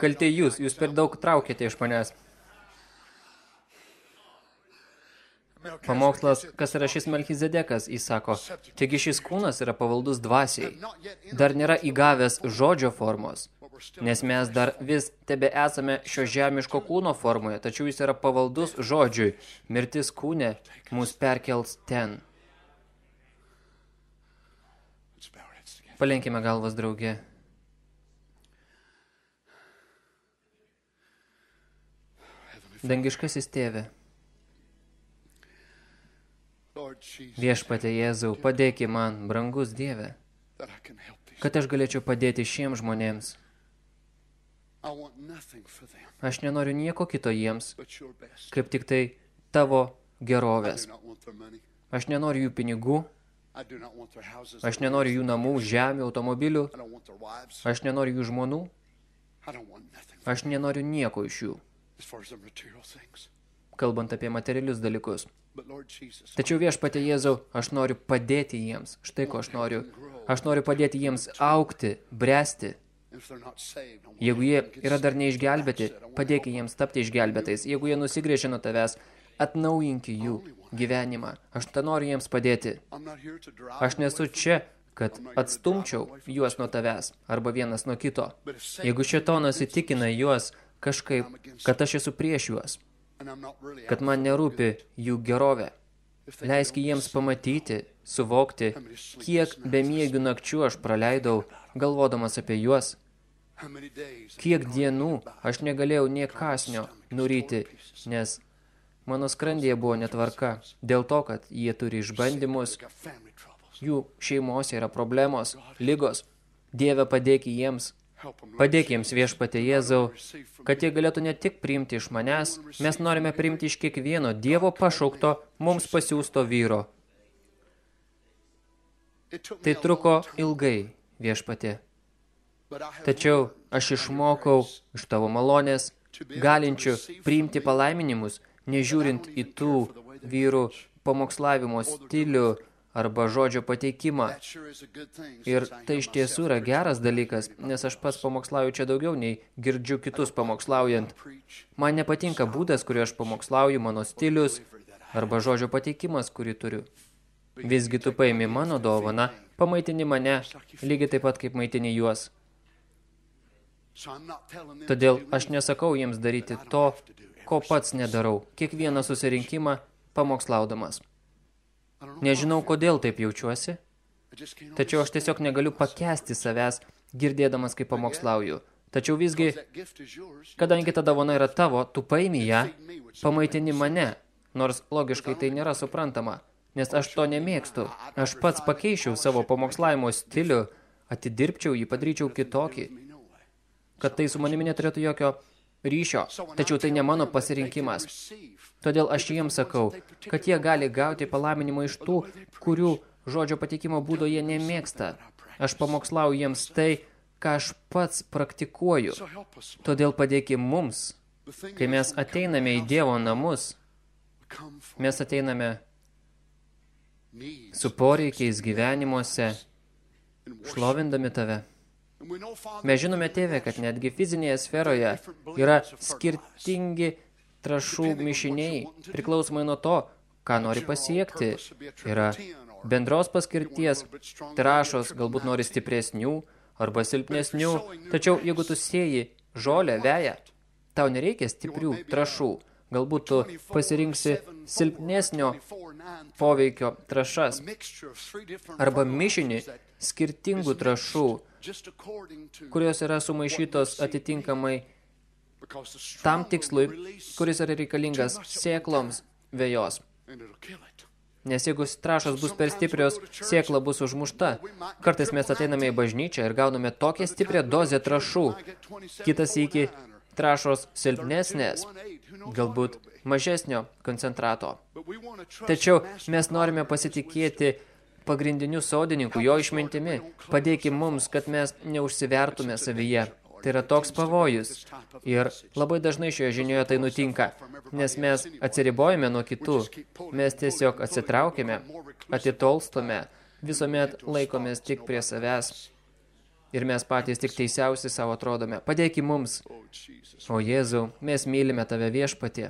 Kaltė jūs, jūs per daug traukėte iš manęs. Pamokslas, kas yra šis Melchizedekas, jis sako, taigi šis kūnas yra pavaldus dvasiai, dar nėra įgavęs žodžio formos, nes mes dar vis tebe esame šio žemiško kūno formoje, tačiau jis yra pavaldus žodžiui, mirtis kūne mus perkels ten. Palenkime galvas drauge. Dangiškasis tėve, viešpatė Jėzau, padėki man, brangus Dieve, kad aš galėčiau padėti šiems žmonėms. Aš nenoriu nieko kito jiems, kaip tik tai tavo gerovės. Aš nenoriu jų pinigų, aš nenoriu jų namų, žemių, automobilių, aš nenoriu jų žmonų, aš nenoriu nieko iš jų, kalbant apie materialius dalykus. Tačiau viešpatė Jėzau, aš noriu padėti jiems. Štai ko aš noriu. Aš noriu padėti jiems aukti, bręsti. Jeigu jie yra dar neišgelbėti, padėki jiems tapti išgelbėtais. Jeigu jie nusigrėžė nuo tavęs, atnaujinki jų gyvenimą. Aš tą noriu jiems padėti. Aš nesu čia, kad atstumčiau juos nuo tavęs arba vienas nuo kito. Jeigu šetonas įtikina juos kažkaip, kad aš esu prieš juos, kad man nerūpi jų gerovė. Leisk jiems pamatyti, suvokti, kiek bemiegių nakčių aš praleidau, galvodamas apie juos. Kiek dienų aš negalėjau nie kasnio nuryti, nes mano skrandėje buvo netvarka, dėl to, kad jie turi išbandymus, jų šeimose yra problemos, lygos. Dieve padėk jiems Padėk jiems viešpatė Jėzau, kad jie galėtų ne tik priimti iš manęs, mes norime priimti iš kiekvieno Dievo pašaukto, mums pasiūsto vyro. Tai truko ilgai, viešpatė. Tačiau aš išmokau iš tavo malonės, galinčių priimti palaiminimus, nežiūrint į tų vyrų pamokslavimo stilių, arba žodžio pateikimą. Ir tai iš tiesų yra geras dalykas, nes aš pats pamokslauju čia daugiau nei girdžiu kitus pamokslaujant. Man nepatinka būdas, kuriuo aš pamokslauju, mano stilius arba žodžio pateikimas, kurį turiu. Visgi tu paimi mano dovaną, pamaitini mane, lygiai taip pat kaip maitini juos. Todėl aš nesakau jiems daryti to, ko pats nedarau, kiekvieną susirinkimą pamokslaudamas. Nežinau, kodėl taip jaučiuosi, tačiau aš tiesiog negaliu pakęsti savęs, girdėdamas, kaip pamokslauju. Tačiau visgi, kadangi ta davona yra tavo, tu paimi ją, pamaitini mane, nors logiškai tai nėra suprantama, nes aš to nemėgstu. Aš pats pakeičiau savo pamokslavimo stilių, atidirbčiau jį, padaryčiau kitokį, kad tai su manimi neturėtų jokio ryšio, tačiau tai ne mano pasirinkimas. Todėl aš jiems sakau, kad jie gali gauti palaiminimą iš tų, kurių žodžio patikimo būdo jie nemėgsta. Aš pamokslau jiems tai, ką aš pats praktikuoju. Todėl padėkim mums, kai mes ateiname į Dievo namus, mes ateiname su poreikiais gyvenimuose, šlovindami tave. Mes žinome, tėvė, kad netgi fizinėje sferoje yra skirtingi trašų mišiniai, priklausomai nuo to, ką nori pasiekti. Yra bendros paskirties trašos, galbūt nori stipresnių arba silpnesnių, tačiau jeigu tu sieji žolę, veją, tau nereikia stiprių trašų. Galbūt tu pasirinksi silpnesnio poveikio trašas arba mišinį skirtingų trašų, kurios yra sumaišytos atitinkamai tam tikslui, kuris yra reikalingas sėkloms vėjos. Nes jeigu trašos bus per stiprios, sėkla bus užmušta. Kartais mes ateiname į bažnyčią ir gauname tokią stiprią dozę trašų. Kitas iki trašos silpnesnės, galbūt mažesnio koncentrato. Tačiau mes norime pasitikėti pagrindiniu sodininku, jo išmintimi. Padėkim mums, kad mes neužsivertume savyje. Tai yra toks pavojus. Ir labai dažnai šioje žinioje tai nutinka, nes mes atsiribojame nuo kitų. Mes tiesiog atsitraukime, atitolstame, visuomet laikomės tik prie savęs. Ir mes patys tik teisiausi savo atrodome. Padėki mums. O Jėzau, mes mylime tave viešpatie.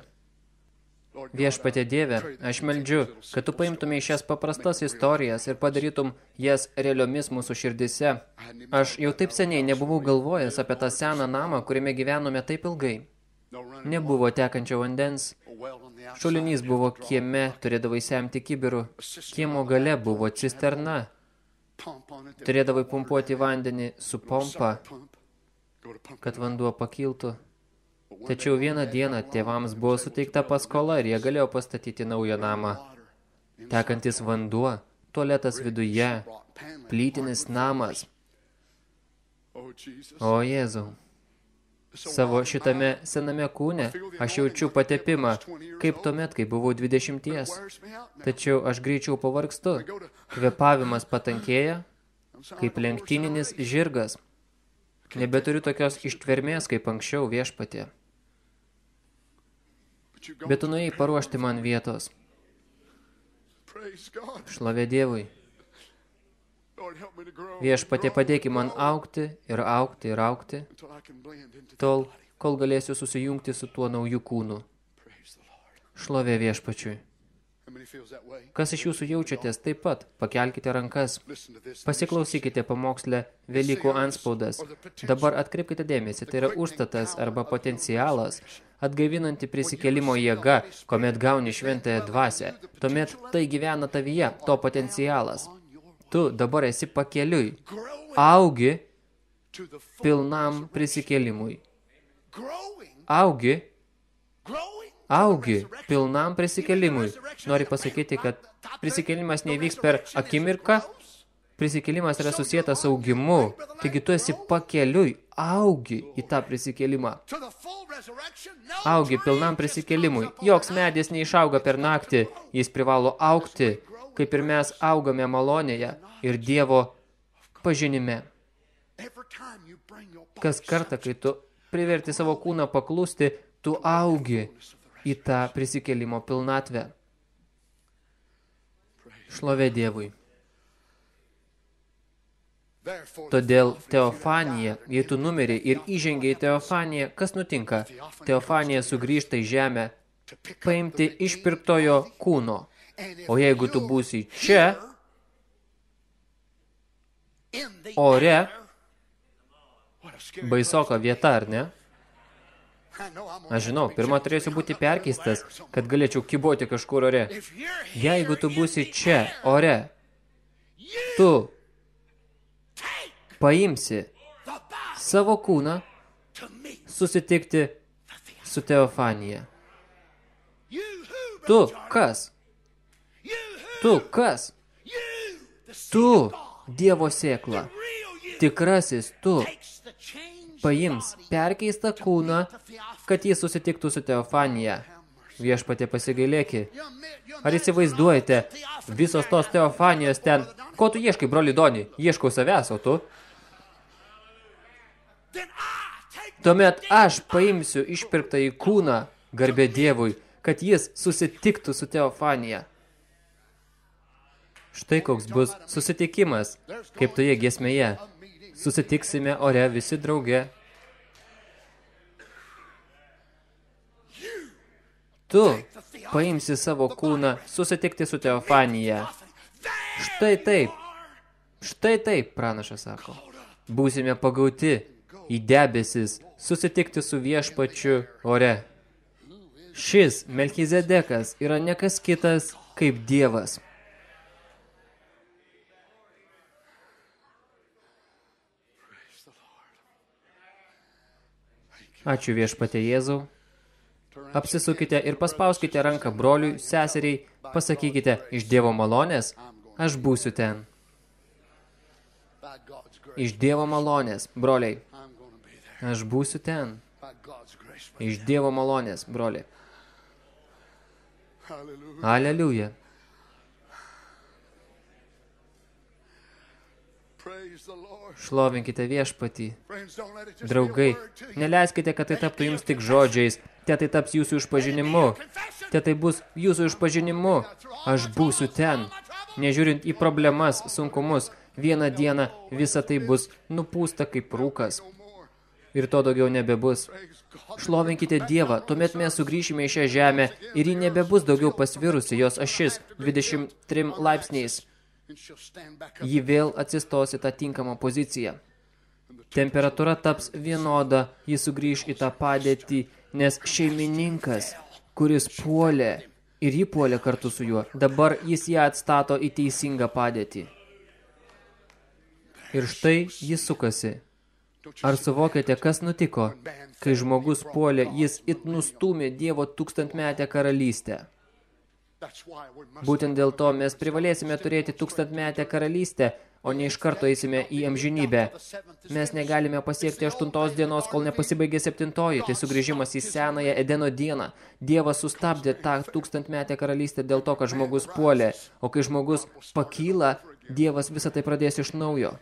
Viešpatė Dieve, aš meldžiu, kad tu paimtumai šias paprastas istorijas ir padarytum jas realiomis mūsų širdise. Aš jau taip seniai nebuvau galvojęs apie tą seną namą, kuriame gyvenome taip ilgai. Nebuvo tekančio vandens. Šulinys buvo kieme, turėdavai semti kibirų. Kiemo gale buvo cisterna. Turėdavai pumpuoti vandenį su pompa, kad vanduo pakiltų. Tačiau vieną dieną tėvams buvo suteikta paskola ir jie galėjo pastatyti naują namą. Tekantis vanduo, tualetas viduje, plytinis namas. O Jėzau, savo šitame sename kūne aš jaučiu patepimą, kaip tuomet, kai buvau dvidešimties. Tačiau aš greičiau pavargstu. Kvepavimas patankėja, kaip lenktyninis žirgas. Nebeturiu tokios ištvermės, kaip anksčiau viešpatė. Bet tu nuėjai paruošti man vietos. Šlovė Dievui. Viešpatė padėki man aukti ir aukti ir aukti, tol, kol galėsiu susijungti su tuo naujų kūnu. Šlovė viešpačiui. Kas iš jūsų jaučiatės taip pat, pakelkite rankas. Pasiklausykite pamokslę Velykų anspaudas. Dabar atkreipkite dėmesį, tai yra užstatas arba potencialas, atgaivinanti prisikelimo jėga, kuomet gauni šventąją dvasę. Tuomet tai gyvena tavyje, to potencialas. Tu dabar esi pakeliui. Augi pilnam prisikelimui. Augi augi pilnam prisikelimui. Nori pasakyti, kad prisikelimas neįvyks per akimirką, prisikelimas yra susijęs augimu. Taigi tu esi pakeliui, augi į tą prisikelimą. Augi pilnam prisikelimui. Joks medis neišauga per naktį, jis privalo aukti, kaip ir mes augame malonėje ir Dievo pažinime. Kas kartą, kai tu priverti savo kūną paklusti, tu augi į tą prisikelimo pilnatvę. Šlovė Dievui. Todėl Teofanija, jei tu numeri ir įžengiai Teofaniją, kas nutinka? Teofanija sugrįžta į žemę paimti išpirktojo kūno. O jeigu tu būsi čia, ore, baisoka vieta, ar ne? Aš žinau, pirmą turėsiu būti perkeistas, kad galėčiau kiboti kažkur ore. Jeigu tu būsi čia, ore, tu paimsi savo kūną susitikti su Teofanija. Tu kas? Tu kas? Tu, Dievo sėkla, tikrasis tu, paims perkeistą kūną, kad jis susitiktų su Teofanija. Viešpatė pasigailėki. Ar įsivaizduojate, visos tos Teofanijos ten, ko tu ieškai, broli Doni? Ieškau savęs, o tu? Tuomet aš paimsiu išpirktą į kūną, garbė Dievui, kad jis susitiktų su Teofanija. Štai koks bus susitikimas, kaip toje giesmėje susitiksime ore visi drauge. Tu paimsi savo kūną susitikti su Teofanija. Štai taip, štai taip, pranašas sako. Būsime pagauti į debesis, susitikti su viešpačiu ore. Šis Melchizedekas yra nekas kitas kaip Dievas. Ačiū viešpatė Jėzau. Apsisukite ir paspauskite ranką broliui, seseriai, pasakykite, iš Dievo malonės, aš būsiu ten. Iš Dievo malonės, broliai, aš būsiu ten. Iš Dievo malonės, broliai. Aleliuja. Šlovinkite viešpatį. Draugai, neleiskite, kad tai taptų jums tik žodžiais, te tai taps jūsų išpažinimu, te tai bus jūsų išpažinimu, aš būsiu ten. Nežiūrint į problemas, sunkumus, vieną dieną visa tai bus nupūsta kaip rūkas. Ir to daugiau nebebus. Šlovinkite Dievą, tuomet mes sugrįšime į šią žemę ir ji nebebus daugiau pasvirusi jos ašis 23 laipsniais ji vėl atsistos į tą tinkamą poziciją. Temperatūra taps vienoda, ji sugrįž į tą padėtį, nes šeimininkas, kuris puolė ir jį puolė kartu su juo, dabar jis ją atstato į teisingą padėtį. Ir štai jis sukasi. Ar suvokėte, kas nutiko, kai žmogus puolė, jis it nustumė Dievo tūkstantmetę karalystę? Būtent dėl to mes privalėsime turėti tūkstantmetę karalystę, o ne iš karto eisime į amžinybę. Mes negalime pasiekti aštuntos dienos, kol nepasibaigė septintoji, tai sugrįžimas į senąją Edeno dieną. Dievas sustabdė tą tūkstantmetę karalystę dėl to, kad žmogus puolė, o kai žmogus pakyla, Dievas visą tai pradės iš naujo.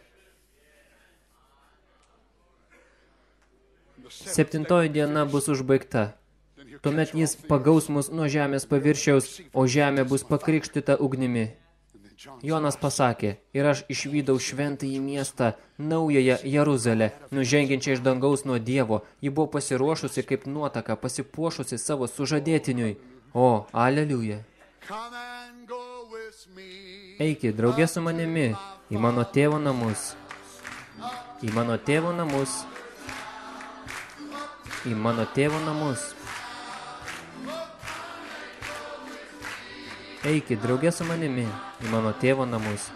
Septintoji diena bus užbaigta. Tuomet jis pagaus mus nuo žemės paviršiaus, o žemė bus pakrikštita ugnimi. Jonas pasakė, ir aš išvydau šventąjį miestą, naująją Jeruzalę, nužengiančią iš dangaus nuo Dievo. Ji buvo pasiruošusi kaip nuotaka, pasipuošusi savo sužadėtiniui. O, aleliuja. Eiki, draugė su manimi, į mano tėvo namus. Į mano tėvo namus. Į mano tėvo namus. Eikit draugė su manimi į mano tėvo namus.